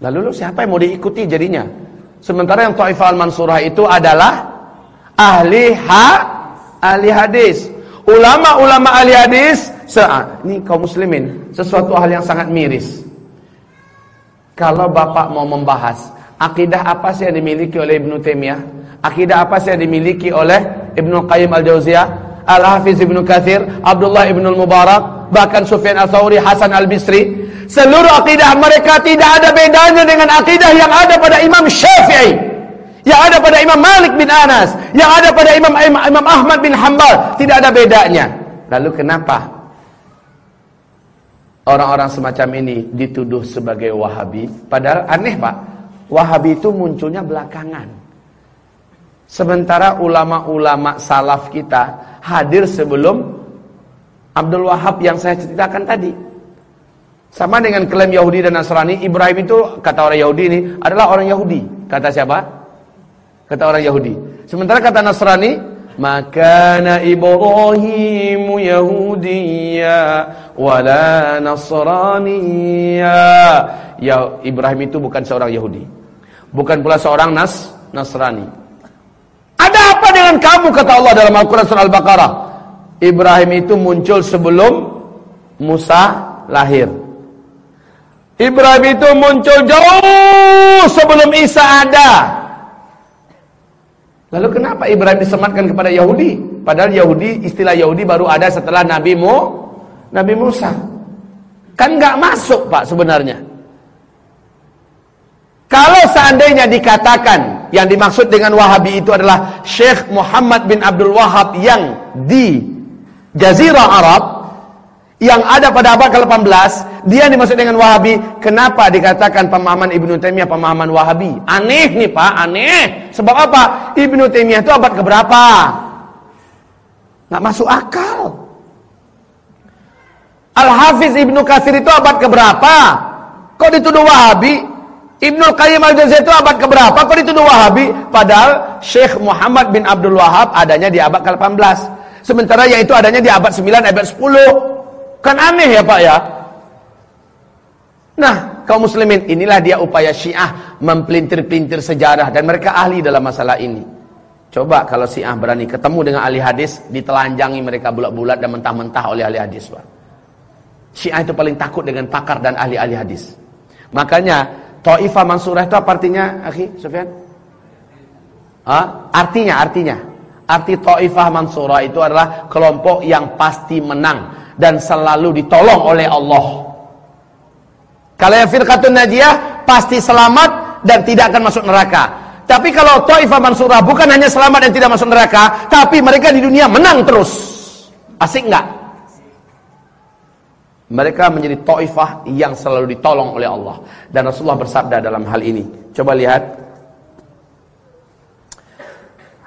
Lalu siapa yang mau diikuti jadinya? Sementara yang Taifah al-Mansurah itu adalah ahli ha, ahli hadis. Ulama-ulama ahli hadis, saat ini kaum muslimin, sesuatu hal yang sangat miris. Kalau Bapak mau membahas akidah apa sih yang dimiliki oleh Ibnu Taimiyah? Akidah apa sih yang dimiliki oleh Ibnu Qayyim al-Jauziyah? Al-Hafiz Ibnu Katsir, Abdullah Ibnu Mubarak, bahkan Sufyan al-Thawri, Hasan al-Bisri, Seluruh akidah mereka tidak ada bedanya dengan akidah yang ada pada Imam Syafi'i. Yang ada pada Imam Malik bin Anas. Yang ada pada Imam, Imam Ahmad bin Hanbal. Tidak ada bedanya. Lalu kenapa? Orang-orang semacam ini dituduh sebagai wahabi. Padahal aneh pak. Wahabi itu munculnya belakangan. Sementara ulama-ulama salaf kita hadir sebelum Abdul Wahab yang saya ceritakan tadi. Sama dengan klaim Yahudi dan Nasrani, Ibrahim itu kata orang Yahudi ini adalah orang Yahudi. Kata siapa? Kata orang Yahudi. Sementara kata Nasrani, makana Ibrahim Yahudiyya wala Nasraniyya. Ya Ibrahim itu bukan seorang Yahudi. Bukan pula seorang Nas Nasrani. Ada apa dengan kamu kata Allah dalam Al-Qur'an surah Al-Baqarah? Ibrahim itu muncul sebelum Musa lahir. Ibrahim itu muncul jauh sebelum Isa ada. Lalu kenapa Ibrahim disematkan kepada Yahudi? Padahal Yahudi, istilah Yahudi baru ada setelah Nabi Mu, Nabi Musa. Kan nggak masuk Pak sebenarnya. Kalau seandainya dikatakan yang dimaksud dengan Wahabi itu adalah Syekh Muhammad bin Abdul Wahab yang di Jazirah Arab yang ada pada abad ke-18, dia dimaksud dengan Wahabi. Kenapa dikatakan pemahaman Ibnu Taimiyah pemahaman Wahabi? Aneh nih Pak, aneh. Sebab apa? Ibnu Taimiyah itu abad keberapa? Nggak masuk akal. Al-Hafiz Ibnu Katsir itu abad keberapa? Kok dituduh Wahabi? Ibnu Qayyim al-Jauziyah itu abad keberapa? Kok dituduh Wahabi? Padahal Syekh Muhammad bin Abdul Wahab adanya di abad ke-18. Sementara yang itu adanya di abad 9, abad 10. Kan aneh ya Pak ya. Nah, kaum muslimin inilah dia upaya Syiah mempelintir-pelintir sejarah dan mereka ahli dalam masalah ini. Coba kalau Syiah berani ketemu dengan ahli hadis, ditelanjangi mereka bulat-bulat dan mentah-mentah oleh ahli hadis, Pak. Syiah itu paling takut dengan pakar dan ahli-ahli hadis. Makanya Taifah Mansurah itu apa artinya, Akhi Sufyan? Ah, artinya, artinya. Arti Taifah Mansurah itu adalah kelompok yang pasti menang dan selalu ditolong oleh Allah. Kalau yang firqatun najiyah pasti selamat dan tidak akan masuk neraka. Tapi kalau Taifah Mansurah bukan hanya selamat dan tidak masuk neraka, tapi mereka di dunia menang terus. Asik enggak? Mereka menjadi Taifah yang selalu ditolong oleh Allah. Dan Rasulullah bersabda dalam hal ini. Coba lihat.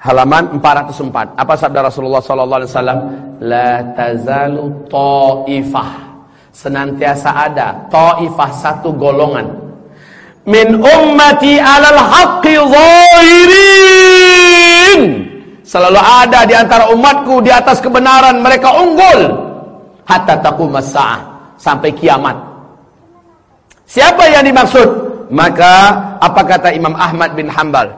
Halaman 404. Apa sabda Rasulullah sallallahu alaihi wasallam? La tazalu taifah. Senantiasa ada taifah satu golongan min ummati alal haqqi zahirin selalu ada di antara umatku di atas kebenaran mereka unggul hatta taqumas saah sampai kiamat siapa yang dimaksud maka apa kata Imam Ahmad bin Hambal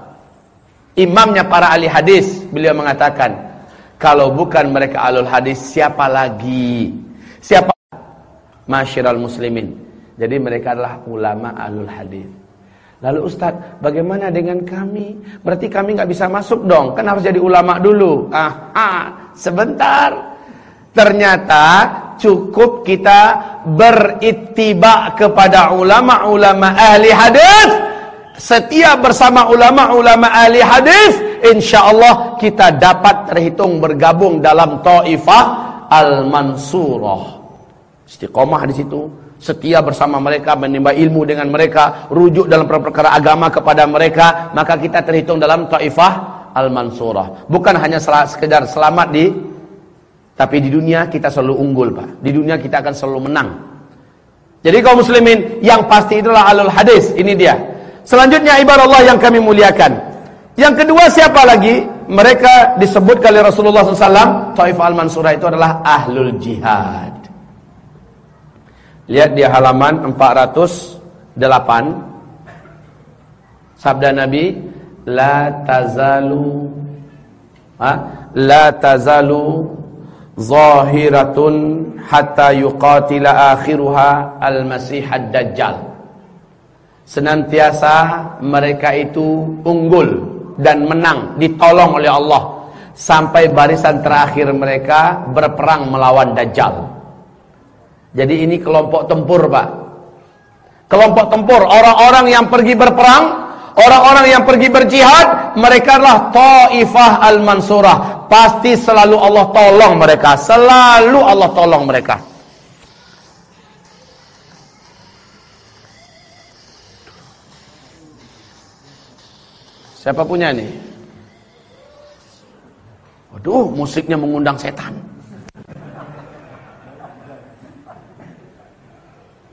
imamnya para ahli hadis beliau mengatakan kalau bukan mereka alul hadis siapa lagi siapa masyiral muslimin jadi mereka adalah ulama alul hadis. Lalu Ustadz, bagaimana dengan kami? Berarti kami nggak bisa masuk dong. Kan harus jadi ulama dulu. Ah, ah, sebentar. Ternyata cukup kita berittiba kepada ulama-ulama ahli hadis. Setia bersama ulama-ulama ahli hadis, insya Allah kita dapat terhitung bergabung dalam Taifah Al-Mansurah. Istiqomah di situ setia bersama mereka, menimba ilmu dengan mereka, rujuk dalam perkara agama kepada mereka, maka kita terhitung dalam taifah al-mansurah. Bukan hanya sekedar selamat di tapi di dunia kita selalu unggul, Pak. Di dunia kita akan selalu menang. Jadi kaum muslimin yang pasti itulah alul hadis. Ini dia. Selanjutnya ibarat Allah yang kami muliakan. Yang kedua siapa lagi? Mereka disebut kali Rasulullah SAW. Taifah al-mansurah itu adalah ahlul jihad. Lihat di halaman 408 Sabda Nabi La tazalu ha? La tazalu Zahiratun Hatta yuqatila akhiruha Al-Masih Ad-Dajjal Senantiasa mereka itu unggul dan menang Ditolong oleh Allah Sampai barisan terakhir mereka berperang melawan Dajjal jadi ini kelompok tempur, Pak. Kelompok tempur, orang-orang yang pergi berperang, orang-orang yang pergi berjihad, mereka adalah Taifah Al-Mansurah. Pasti selalu Allah tolong mereka, selalu Allah tolong mereka. Siapa punya nih? Waduh, musiknya mengundang setan.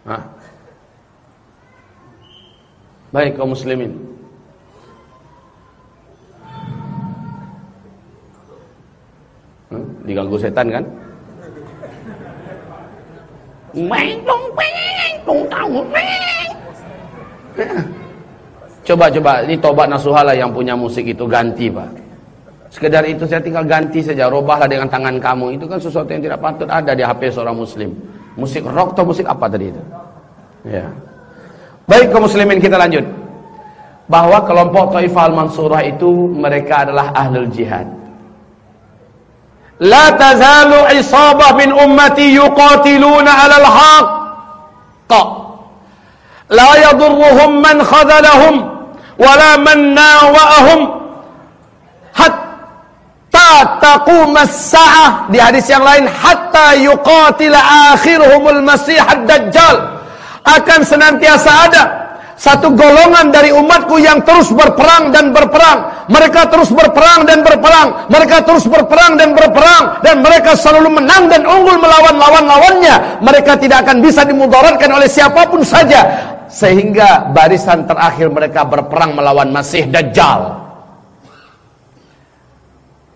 Hah? Baik kaum muslimin. Hmm? Diganggu setan kan? Coba-coba, ini tobat nasuhala yang punya musik itu ganti pak. Sekedar itu saya tinggal ganti saja, robahlah dengan tangan kamu. Itu kan sesuatu yang tidak patut ada di HP seorang muslim. Musik rock atau musik apa tadi itu? Ya. Baik kaum muslimin kita lanjut. Bahwa kelompok Taifah al-Mansurah itu mereka adalah ahlul jihad. La tazalu isabah min ummati yuqatiluna 'ala al-haqq. La yadurruhum man khadalahum wala man nawa'ahum hatta taqum as-sa'ah di hadis yang lain hatta yuqatila akhiruhumul masih ad-dajjal akan senantiasa ada satu golongan dari umatku yang terus berperang dan berperang. Mereka terus berperang dan berperang. Mereka terus berperang dan berperang. Dan mereka selalu menang dan unggul melawan lawan-lawannya. Mereka tidak akan bisa dimudaratkan oleh siapa pun saja. Sehingga barisan terakhir mereka berperang melawan Masih Dajjal.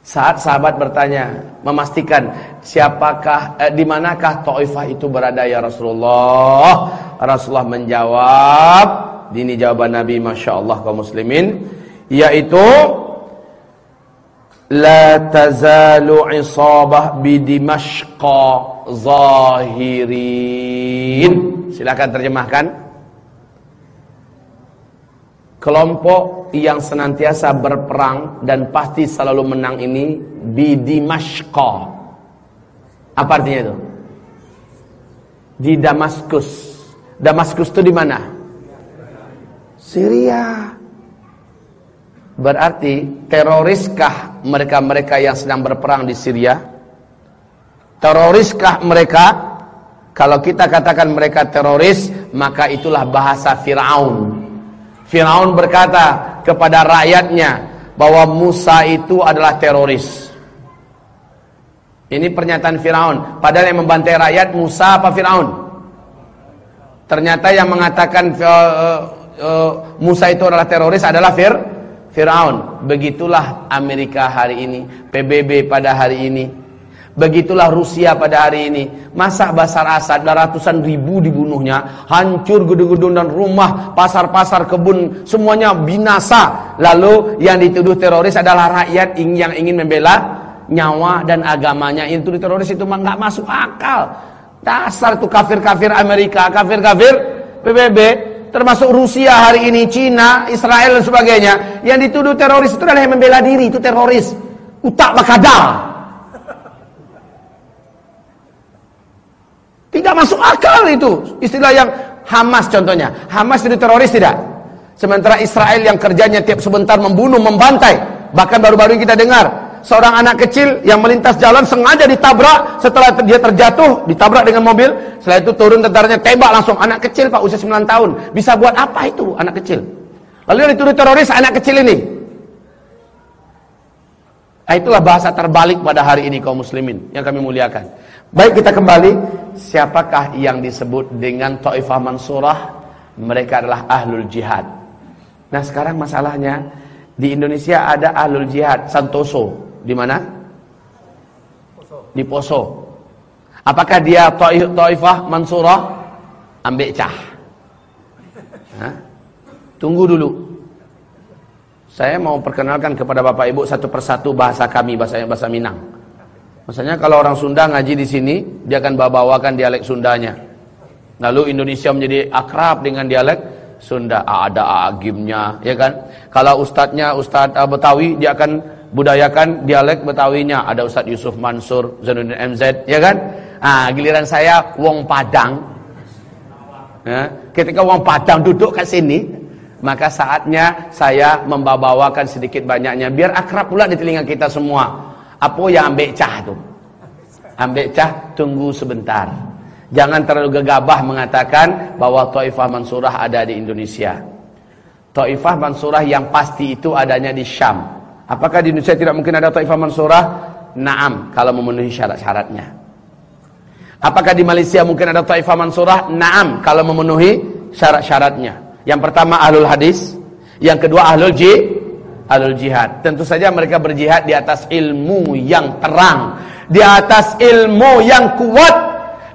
Saat sahabat bertanya, memastikan siapakah, eh, di manakah Taifah itu berada ya Rasulullah? Rasulullah menjawab, ini jawaban Nabi Masya Allah kaum muslimin, yaitu La tazalu isabah bi Dimashqa zahirin. Silakan terjemahkan. Kelompok yang senantiasa berperang dan pasti selalu menang ini bidimashqa apa artinya itu? Di Damaskus. Damaskus itu di mana Syria Berarti teroriskah mereka-mereka yang sedang berperang di Syria? Teroriskah mereka? Kalau kita katakan mereka teroris, maka itulah bahasa Firaun. Firaun berkata kepada rakyatnya bahwa Musa itu adalah teroris. Ini pernyataan Firaun. Padahal yang membantai rakyat Musa apa Firaun? Ternyata yang mengatakan uh, uh, Musa itu adalah teroris adalah Fir Firaun. Begitulah Amerika hari ini, PBB pada hari ini. Begitulah Rusia pada hari ini. Masa Basar Asad, ratusan ribu dibunuhnya. Hancur gedung-gedung dan rumah, pasar-pasar, kebun, semuanya binasa. Lalu yang dituduh teroris adalah rakyat yang ingin membela nyawa dan agamanya. Itu teroris itu nggak masuk akal. Dasar itu kafir-kafir Amerika, kafir-kafir PBB termasuk Rusia hari ini, Cina, Israel dan sebagainya, yang dituduh teroris itu adalah yang membela diri, itu teroris. Utak bakadal. Tidak masuk akal itu. Istilah yang Hamas contohnya. Hamas itu teroris tidak? Sementara Israel yang kerjanya tiap sebentar membunuh, membantai. Bahkan baru-baru kita dengar seorang anak kecil yang melintas jalan sengaja ditabrak. Setelah dia terjatuh ditabrak dengan mobil. Setelah itu turun tentaranya tembak langsung. Anak kecil pak usia 9 tahun. Bisa buat apa itu anak kecil? Lalu yang dituduh teroris anak kecil ini. Nah, itulah bahasa terbalik pada hari ini kaum muslimin yang kami muliakan. Baik kita kembali. Siapakah yang disebut dengan Taifah Mansurah? Mereka adalah ahlul jihad. Nah sekarang masalahnya di Indonesia ada ahlul jihad Santoso di mana? Di Poso. Apakah dia Taifah Mansurah? Ambil cah. Hah? Tunggu dulu. Saya mau perkenalkan kepada Bapak Ibu satu persatu bahasa kami, bahasa bahasa Minang. Maksudnya kalau orang Sunda ngaji di sini, dia akan bawa-bawakan dialek Sundanya. Lalu Indonesia menjadi akrab dengan dialek Sunda. Ada agimnya, ya kan? Kalau ustadznya Ustadz Betawi, dia akan budayakan dialek Betawinya. Ada Ustadz Yusuf Mansur, Zainuddin MZ, ya kan? Ah, giliran saya wong Padang. Ya, ketika wong Padang duduk ke sini, maka saatnya saya membawakan sedikit banyaknya biar akrab pula di telinga kita semua. Apa yang ambil cah tu? Ambil cah, tunggu sebentar. Jangan terlalu gegabah mengatakan bahwa Taifah Mansurah ada di Indonesia. Taifah Mansurah yang pasti itu adanya di Syam. Apakah di Indonesia tidak mungkin ada Taifah Mansurah? Naam, kalau memenuhi syarat-syaratnya. Apakah di Malaysia mungkin ada Taifah Mansurah? Naam, kalau memenuhi syarat-syaratnya. Yang pertama ahlul hadis, yang kedua ahlul ji, ahlul jihad. Tentu saja mereka berjihad di atas ilmu yang terang, di atas ilmu yang kuat,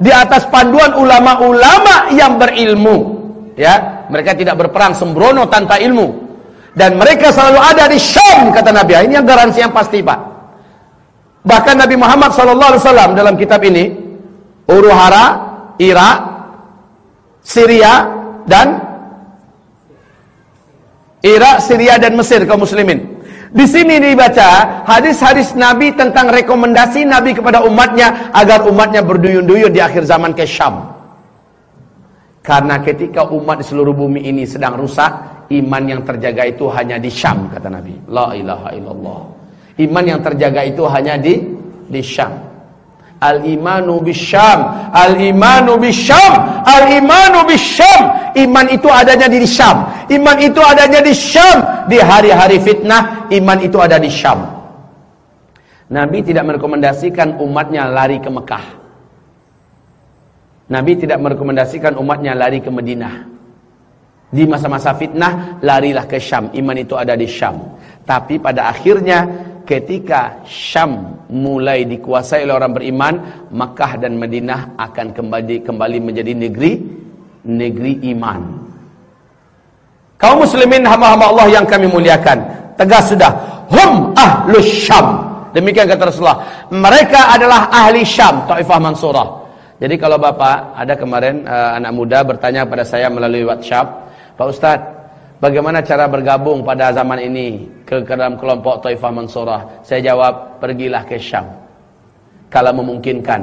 di atas panduan ulama-ulama yang berilmu. Ya, mereka tidak berperang sembrono tanpa ilmu dan mereka selalu ada di Syam kata Nabi. Ini yang garansi yang pasti Pak. Bahkan Nabi Muhammad SAW dalam kitab ini Uruhara, Irak, Syria dan Irak, Syria dan Mesir kaum muslimin. Di sini dibaca hadis-hadis Nabi tentang rekomendasi Nabi kepada umatnya agar umatnya berduyun-duyun di akhir zaman ke Syam. Karena ketika umat di seluruh bumi ini sedang rusak, iman yang terjaga itu hanya di Syam kata Nabi. La ilaha illallah. Iman yang terjaga itu hanya di di Syam. Al imanu bisyam, al imanu bisyam, al imanu bisyam. Iman itu adanya di Syam. Iman itu adanya di Syam. Di hari-hari fitnah, iman itu ada di Syam. Nabi tidak merekomendasikan umatnya lari ke Mekah. Nabi tidak merekomendasikan umatnya lari ke Madinah. Di masa-masa fitnah larilah ke Syam. Iman itu ada di Syam. Tapi pada akhirnya ketika Syam mulai dikuasai oleh orang beriman, Makkah dan Madinah akan kembali kembali menjadi negeri negeri iman. Kaum muslimin hamba-hamba Allah yang kami muliakan, tegas sudah, hum ahlus Syam. Demikian kata Rasulullah. Mereka adalah ahli Syam, Taifah Mansurah. Jadi kalau Bapak ada kemarin uh, anak muda bertanya pada saya melalui WhatsApp, Pak Ustadz, bagaimana cara bergabung pada zaman ini ke, dalam kelompok Taifah Mansurah? Saya jawab, pergilah ke Syam. Kalau memungkinkan.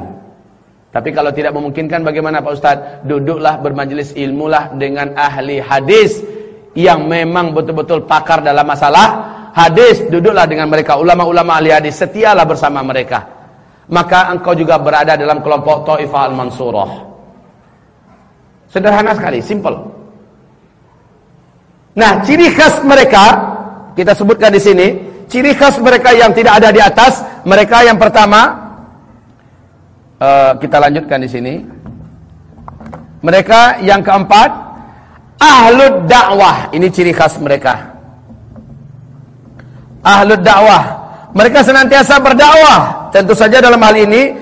Tapi kalau tidak memungkinkan bagaimana Pak Ustadz? Duduklah bermajelis ilmulah dengan ahli hadis yang memang betul-betul pakar dalam masalah hadis, duduklah dengan mereka. Ulama-ulama ahli hadis, setialah bersama mereka. Maka engkau juga berada dalam kelompok Ta'ifah al-Mansurah. Sederhana sekali, simple. Nah, ciri khas mereka kita sebutkan di sini, ciri khas mereka yang tidak ada di atas, mereka yang pertama uh, kita lanjutkan di sini. Mereka yang keempat, ahlud dakwah. Ini ciri khas mereka. Ahlud dakwah. Mereka senantiasa berdakwah. Tentu saja dalam hal ini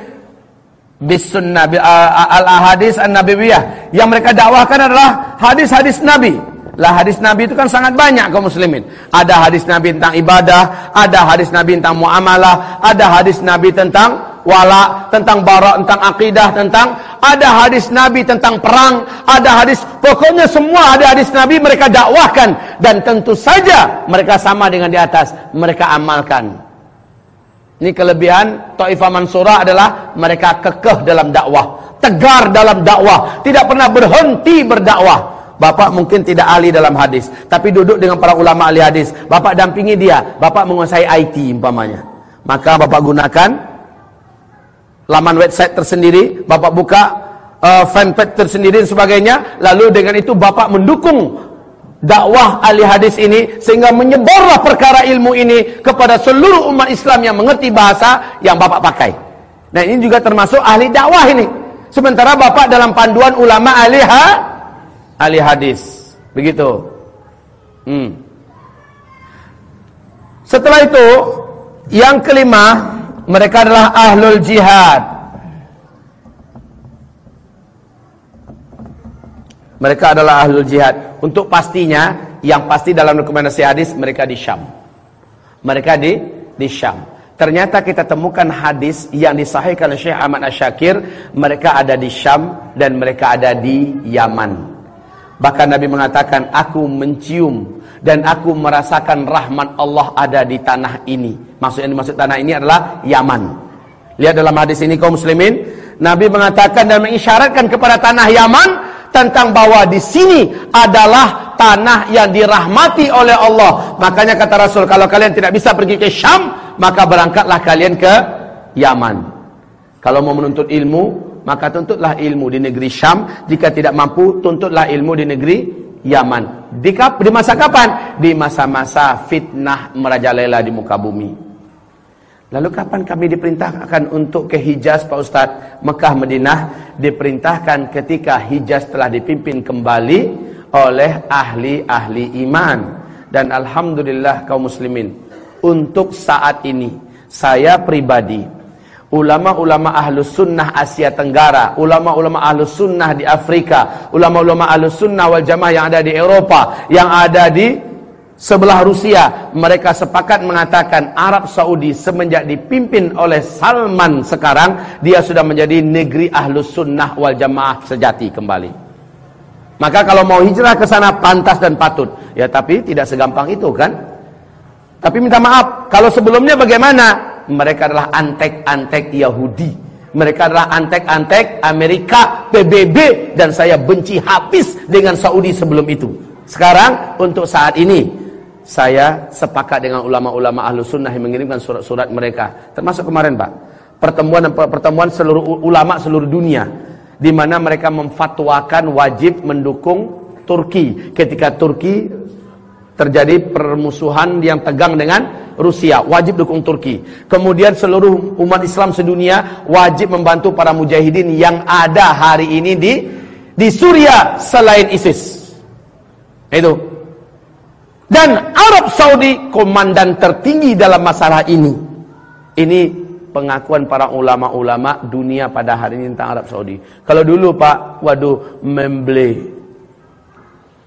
bis sunnah al ahadis an nabawiyah. Yang mereka dakwahkan adalah hadis-hadis Nabi. Lah hadis Nabi itu kan sangat banyak kaum muslimin. Ada hadis Nabi tentang ibadah, ada hadis Nabi tentang muamalah, ada hadis Nabi tentang wala, tentang bara, tentang akidah, tentang ada hadis Nabi tentang perang, ada hadis pokoknya semua ada hadis Nabi mereka dakwahkan dan tentu saja mereka sama dengan di atas, mereka amalkan. Ini kelebihan Taifah Mansurah adalah mereka kekeh dalam dakwah, tegar dalam dakwah, tidak pernah berhenti berdakwah. Bapak mungkin tidak ahli dalam hadis, tapi duduk dengan para ulama ahli hadis. Bapak dampingi dia, Bapak menguasai IT umpamanya. Maka Bapak gunakan laman website tersendiri, Bapak buka uh, fanpage tersendiri dan sebagainya, lalu dengan itu Bapak mendukung dakwah ahli hadis ini sehingga menyebarlah perkara ilmu ini kepada seluruh umat Islam yang mengerti bahasa yang Bapak pakai. Nah, ini juga termasuk ahli dakwah ini. Sementara Bapak dalam panduan ulama ahli ha ahli hadis. Begitu. Hmm. Setelah itu, yang kelima, mereka adalah ahlul jihad. Mereka adalah ahlul jihad. Untuk pastinya, yang pasti dalam rekomendasi hadis, mereka di Syam. Mereka di di Syam. Ternyata kita temukan hadis yang disahihkan oleh Syekh Ahmad Asyakir, mereka ada di Syam dan mereka ada di Yaman. Bahkan Nabi mengatakan, aku mencium dan aku merasakan rahmat Allah ada di tanah ini. Maksud yang dimaksud tanah ini adalah Yaman. Lihat dalam hadis ini kaum muslimin, Nabi mengatakan dan mengisyaratkan kepada tanah Yaman tentang bahwa di sini adalah tanah yang dirahmati oleh Allah. Makanya kata Rasul, kalau kalian tidak bisa pergi ke Syam, maka berangkatlah kalian ke Yaman. Kalau mau menuntut ilmu, maka tuntutlah ilmu di negeri Syam. Jika tidak mampu tuntutlah ilmu di negeri Yaman. Di, kap, di masa kapan? Di masa-masa fitnah merajalela di muka bumi. Lalu kapan kami diperintahkan untuk ke Hijaz Pak Ustaz? Mekah Madinah. Diperintahkan ketika Hijaz telah dipimpin kembali oleh ahli-ahli iman. Dan alhamdulillah kaum muslimin untuk saat ini saya pribadi ulama-ulama ahlus sunnah Asia Tenggara, ulama-ulama ahlus sunnah di Afrika, ulama-ulama ahlus sunnah wal jamaah yang ada di Eropa, yang ada di sebelah Rusia, mereka sepakat mengatakan Arab Saudi semenjak dipimpin oleh Salman sekarang, dia sudah menjadi negeri ahlus sunnah wal jamaah sejati kembali. Maka kalau mau hijrah ke sana pantas dan patut. Ya tapi tidak segampang itu kan. Tapi minta maaf, kalau sebelumnya bagaimana? Mereka adalah antek-antek Yahudi. Mereka adalah antek-antek Amerika, PBB dan saya benci habis dengan Saudi sebelum itu. Sekarang untuk saat ini saya sepakat dengan ulama-ulama ahlu sunnah yang mengirimkan surat-surat mereka. Termasuk kemarin Pak, pertemuan pertemuan seluruh ulama seluruh dunia di mana mereka memfatwakan wajib mendukung Turki ketika Turki terjadi permusuhan yang tegang dengan Rusia, wajib dukung Turki. Kemudian seluruh umat Islam sedunia wajib membantu para mujahidin yang ada hari ini di di Suria selain ISIS. Itu. Dan Arab Saudi komandan tertinggi dalam masalah ini. Ini pengakuan para ulama-ulama dunia pada hari ini tentang Arab Saudi. Kalau dulu Pak, waduh, memble,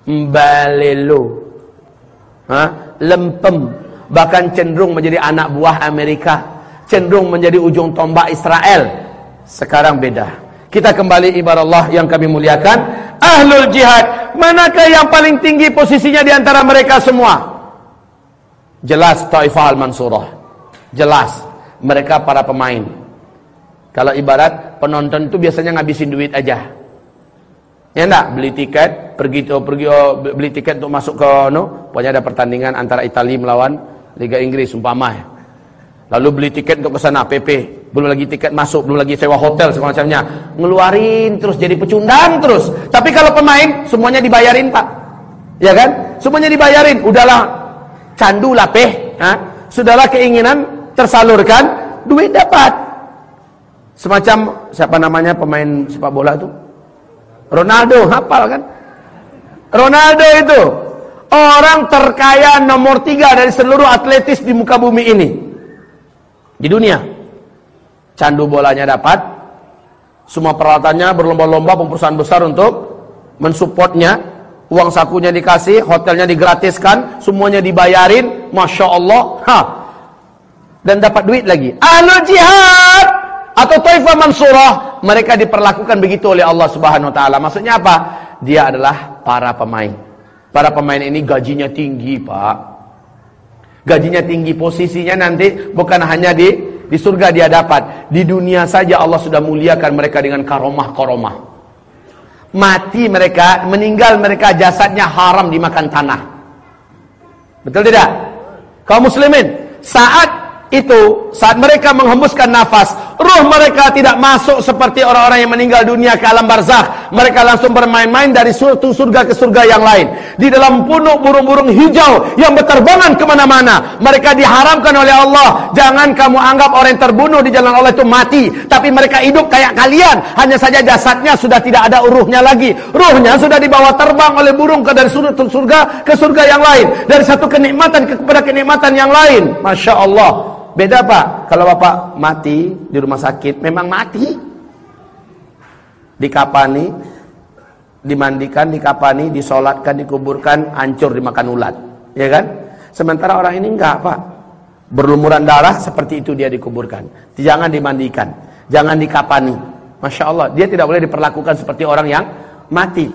mbalelo, ha? lempem. Bahkan cenderung menjadi anak buah Amerika. Cenderung menjadi ujung tombak Israel. Sekarang beda. Kita kembali ibarat Allah yang kami muliakan. Ahlul jihad. Manakah yang paling tinggi posisinya di antara mereka semua? Jelas Taifah al-Mansurah. Jelas. Mereka para pemain. Kalau ibarat penonton itu biasanya ngabisin duit aja. Ya enggak, beli tiket, pergi oh, pergi oh, beli tiket untuk masuk ke no, pokoknya ada pertandingan antara Italia melawan Liga Inggris umpama ya. Lalu beli tiket untuk ke sana PP, belum lagi tiket masuk, belum lagi sewa hotel semacamnya. Ngeluarin terus jadi pecundang terus. Tapi kalau pemain semuanya dibayarin, Pak. Ya kan? Semuanya dibayarin. Udahlah candu lah peh, ha? Sudahlah keinginan tersalurkan, duit dapat. Semacam siapa namanya pemain sepak bola itu? Ronaldo, hafal kan? Ronaldo itu orang terkaya nomor tiga dari seluruh atletis di muka bumi ini di dunia. Candu bolanya dapat, semua peralatannya berlomba-lomba perusahaan besar untuk mensupportnya. Uang sakunya dikasih, hotelnya digratiskan, semuanya dibayarin, masya Allah. Ha. Dan dapat duit lagi. Ahlu jihad atau Taifah Mansurah, mereka diperlakukan begitu oleh Allah Subhanahu Wa Taala. Maksudnya apa? Dia adalah para pemain. Para pemain ini gajinya tinggi, Pak. Gajinya tinggi, posisinya nanti bukan hanya di di surga dia dapat. Di dunia saja Allah sudah muliakan mereka dengan karomah-karomah. Mati mereka, meninggal mereka jasadnya haram dimakan tanah. Betul tidak? Kaum muslimin, saat itu saat mereka menghembuskan nafas, ruh mereka tidak masuk seperti orang-orang yang meninggal dunia ke alam barzakh. Mereka langsung bermain-main dari suatu surga ke surga yang lain. Di dalam punuk burung-burung hijau yang berterbangan ke mana-mana. Mereka diharamkan oleh Allah. Jangan kamu anggap orang yang terbunuh di jalan Allah itu mati. Tapi mereka hidup kayak kalian. Hanya saja jasadnya sudah tidak ada ruhnya lagi. Ruhnya sudah dibawa terbang oleh burung ke dari surga ke surga yang lain. Dari satu kenikmatan kepada kenikmatan yang lain. Masya Allah. Beda Pak, kalau Bapak mati di rumah sakit, memang mati. Dikapani, dimandikan, dikapani, disolatkan, dikuburkan, hancur dimakan ulat. Ya kan? Sementara orang ini enggak Pak. Berlumuran darah seperti itu dia dikuburkan. Jangan dimandikan, jangan dikapani. Masya Allah, dia tidak boleh diperlakukan seperti orang yang mati.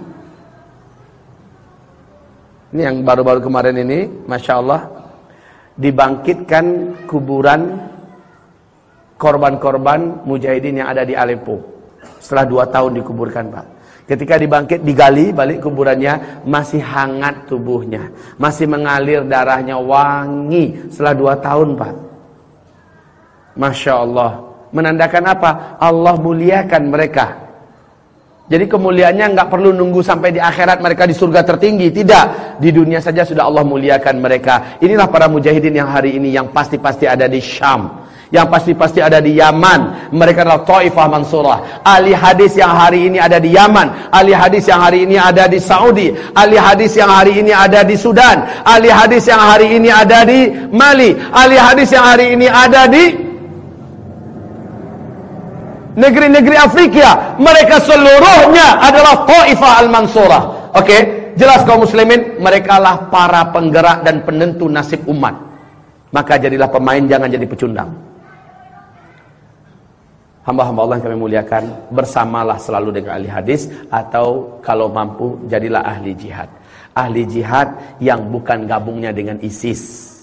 Ini yang baru-baru kemarin ini, Masya Allah, dibangkitkan kuburan korban-korban mujahidin yang ada di Aleppo. Setelah dua tahun dikuburkan Pak. Ketika dibangkit, digali balik kuburannya, masih hangat tubuhnya. Masih mengalir darahnya wangi setelah dua tahun Pak. Masya Allah. Menandakan apa? Allah muliakan mereka. Jadi kemuliaannya nggak perlu nunggu sampai di akhirat mereka di surga tertinggi, tidak. Di dunia saja sudah Allah muliakan mereka. Inilah para mujahidin yang hari ini yang pasti-pasti ada di Syam. Yang pasti-pasti ada di Yaman. Mereka adalah Taifah Mansurah. Ahli hadis yang hari ini ada di Yaman. Ahli hadis yang hari ini ada di Saudi. Ahli hadis yang hari ini ada di Sudan. Ahli hadis yang hari ini ada di Mali. Ahli hadis yang hari ini ada di negeri-negeri Afrika mereka seluruhnya adalah Taifah Al-Mansurah. Oke okay? jelas kaum muslimin mereka lah para penggerak dan penentu nasib umat. Maka jadilah pemain jangan jadi pecundang. Hamba-hamba Allah yang kami muliakan bersamalah selalu dengan ahli hadis atau kalau mampu jadilah ahli jihad. Ahli jihad yang bukan gabungnya dengan ISIS.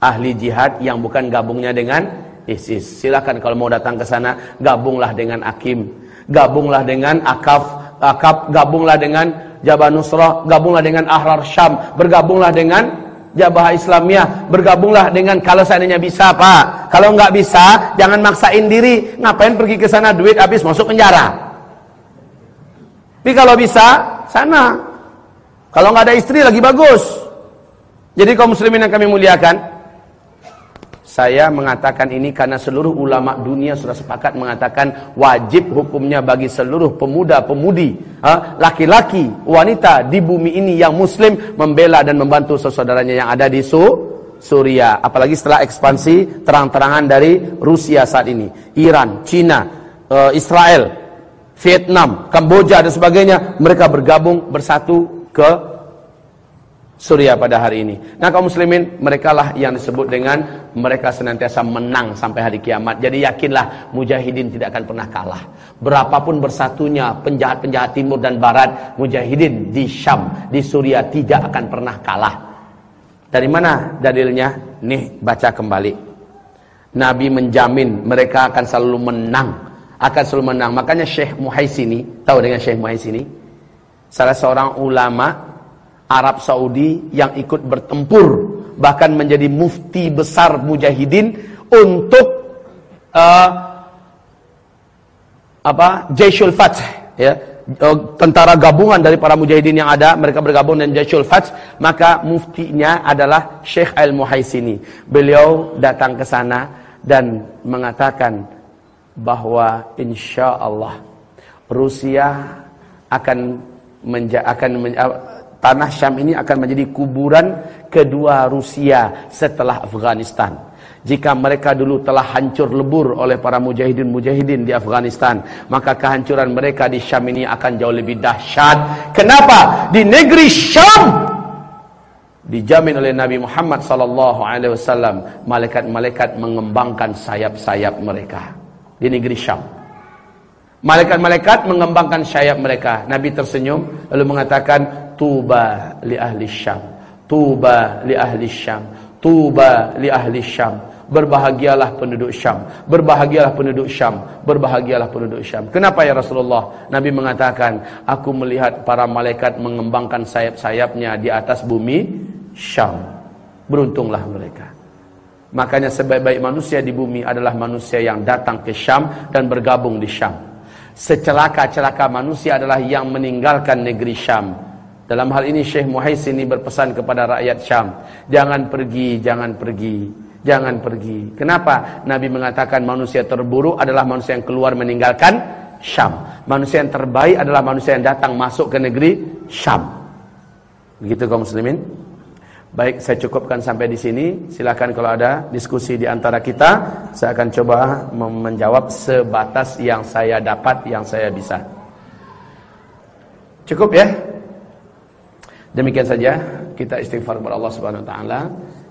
Ahli jihad yang bukan gabungnya dengan ISIS. Silakan kalau mau datang ke sana, gabunglah dengan Akim, gabunglah dengan Akaf, Akaf, gabunglah dengan Jabah Nusrah, gabunglah dengan Ahrar Syam, bergabunglah dengan Jabah Islamiyah, bergabunglah dengan kalau seandainya bisa, Pak. Kalau nggak bisa, jangan maksain diri. Ngapain pergi ke sana duit habis masuk penjara? Tapi kalau bisa, sana. Kalau nggak ada istri lagi bagus. Jadi kaum muslimin yang kami muliakan, saya mengatakan ini karena seluruh ulama dunia sudah sepakat mengatakan wajib hukumnya bagi seluruh pemuda-pemudi, laki-laki, wanita di bumi ini yang muslim membela dan membantu saudaranya yang ada di Su Suria. Apalagi setelah ekspansi terang-terangan dari Rusia saat ini, Iran, Cina, e, Israel, Vietnam, Kamboja dan sebagainya, mereka bergabung bersatu ke Surya pada hari ini. Nah kaum muslimin, mereka lah yang disebut dengan mereka senantiasa menang sampai hari kiamat. Jadi yakinlah mujahidin tidak akan pernah kalah. Berapapun bersatunya penjahat-penjahat timur dan barat, mujahidin di Syam, di Surya tidak akan pernah kalah. Dari mana dalilnya? Nih baca kembali. Nabi menjamin mereka akan selalu menang. Akan selalu menang. Makanya Syekh Muhaisini, tahu dengan Syekh Muhaisini? Salah seorang ulama Arab Saudi yang ikut bertempur bahkan menjadi mufti besar mujahidin untuk uh, apa Jaishul Fath ya. Uh, tentara gabungan dari para mujahidin yang ada mereka bergabung dengan Jaishul Fath maka muftinya adalah Syekh Al-Muhaisini. Beliau datang ke sana dan mengatakan bahwa insya Allah Rusia akan akan tanah Syam ini akan menjadi kuburan kedua Rusia setelah Afghanistan. Jika mereka dulu telah hancur lebur oleh para mujahidin-mujahidin di Afghanistan, maka kehancuran mereka di Syam ini akan jauh lebih dahsyat. Kenapa? Di negeri Syam dijamin oleh Nabi Muhammad sallallahu alaihi wasallam malaikat-malaikat mengembangkan sayap-sayap mereka di negeri Syam. Malaikat-malaikat mengembangkan sayap mereka. Nabi tersenyum lalu mengatakan tuba li ahli Syam. Tuba li ahli Syam. Tuba li ahli Syam. Berbahagialah penduduk Syam. Berbahagialah penduduk Syam. Berbahagialah penduduk Syam. Kenapa ya Rasulullah? Nabi mengatakan, aku melihat para malaikat mengembangkan sayap-sayapnya di atas bumi Syam. Beruntunglah mereka. Makanya sebaik-baik manusia di bumi adalah manusia yang datang ke Syam dan bergabung di Syam. Secelaka-celaka manusia adalah yang meninggalkan negeri Syam. Dalam hal ini Syekh Muhais ini berpesan kepada rakyat Syam. Jangan pergi, jangan pergi. Jangan pergi. Kenapa? Nabi mengatakan manusia terburuk adalah manusia yang keluar meninggalkan Syam. Manusia yang terbaik adalah manusia yang datang masuk ke negeri Syam. Begitu kaum muslimin? Baik, saya cukupkan sampai di sini. Silakan kalau ada diskusi di antara kita, saya akan coba menjawab sebatas yang saya dapat, yang saya bisa. Cukup ya? Demikian saja kita istighfar kepada Allah Subhanahu wa taala.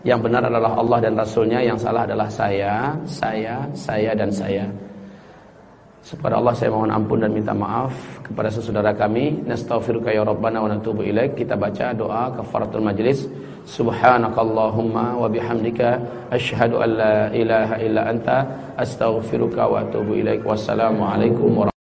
Yang benar adalah Allah dan Rasulnya Yang salah adalah saya Saya, saya dan saya. Kepada Allah saya mohon ampun dan minta maaf Kepada saudara kami. Nastaghfiruka ya Rabbana wa natubu ilaik. Kita baca doa kafaratul majlis. Subhanakallahumma wa bihamdika. Ashhadu an la ilaha illa anta. Astaghfiruka wa atubu ilaik. Wassalamualaikum warahmatullahi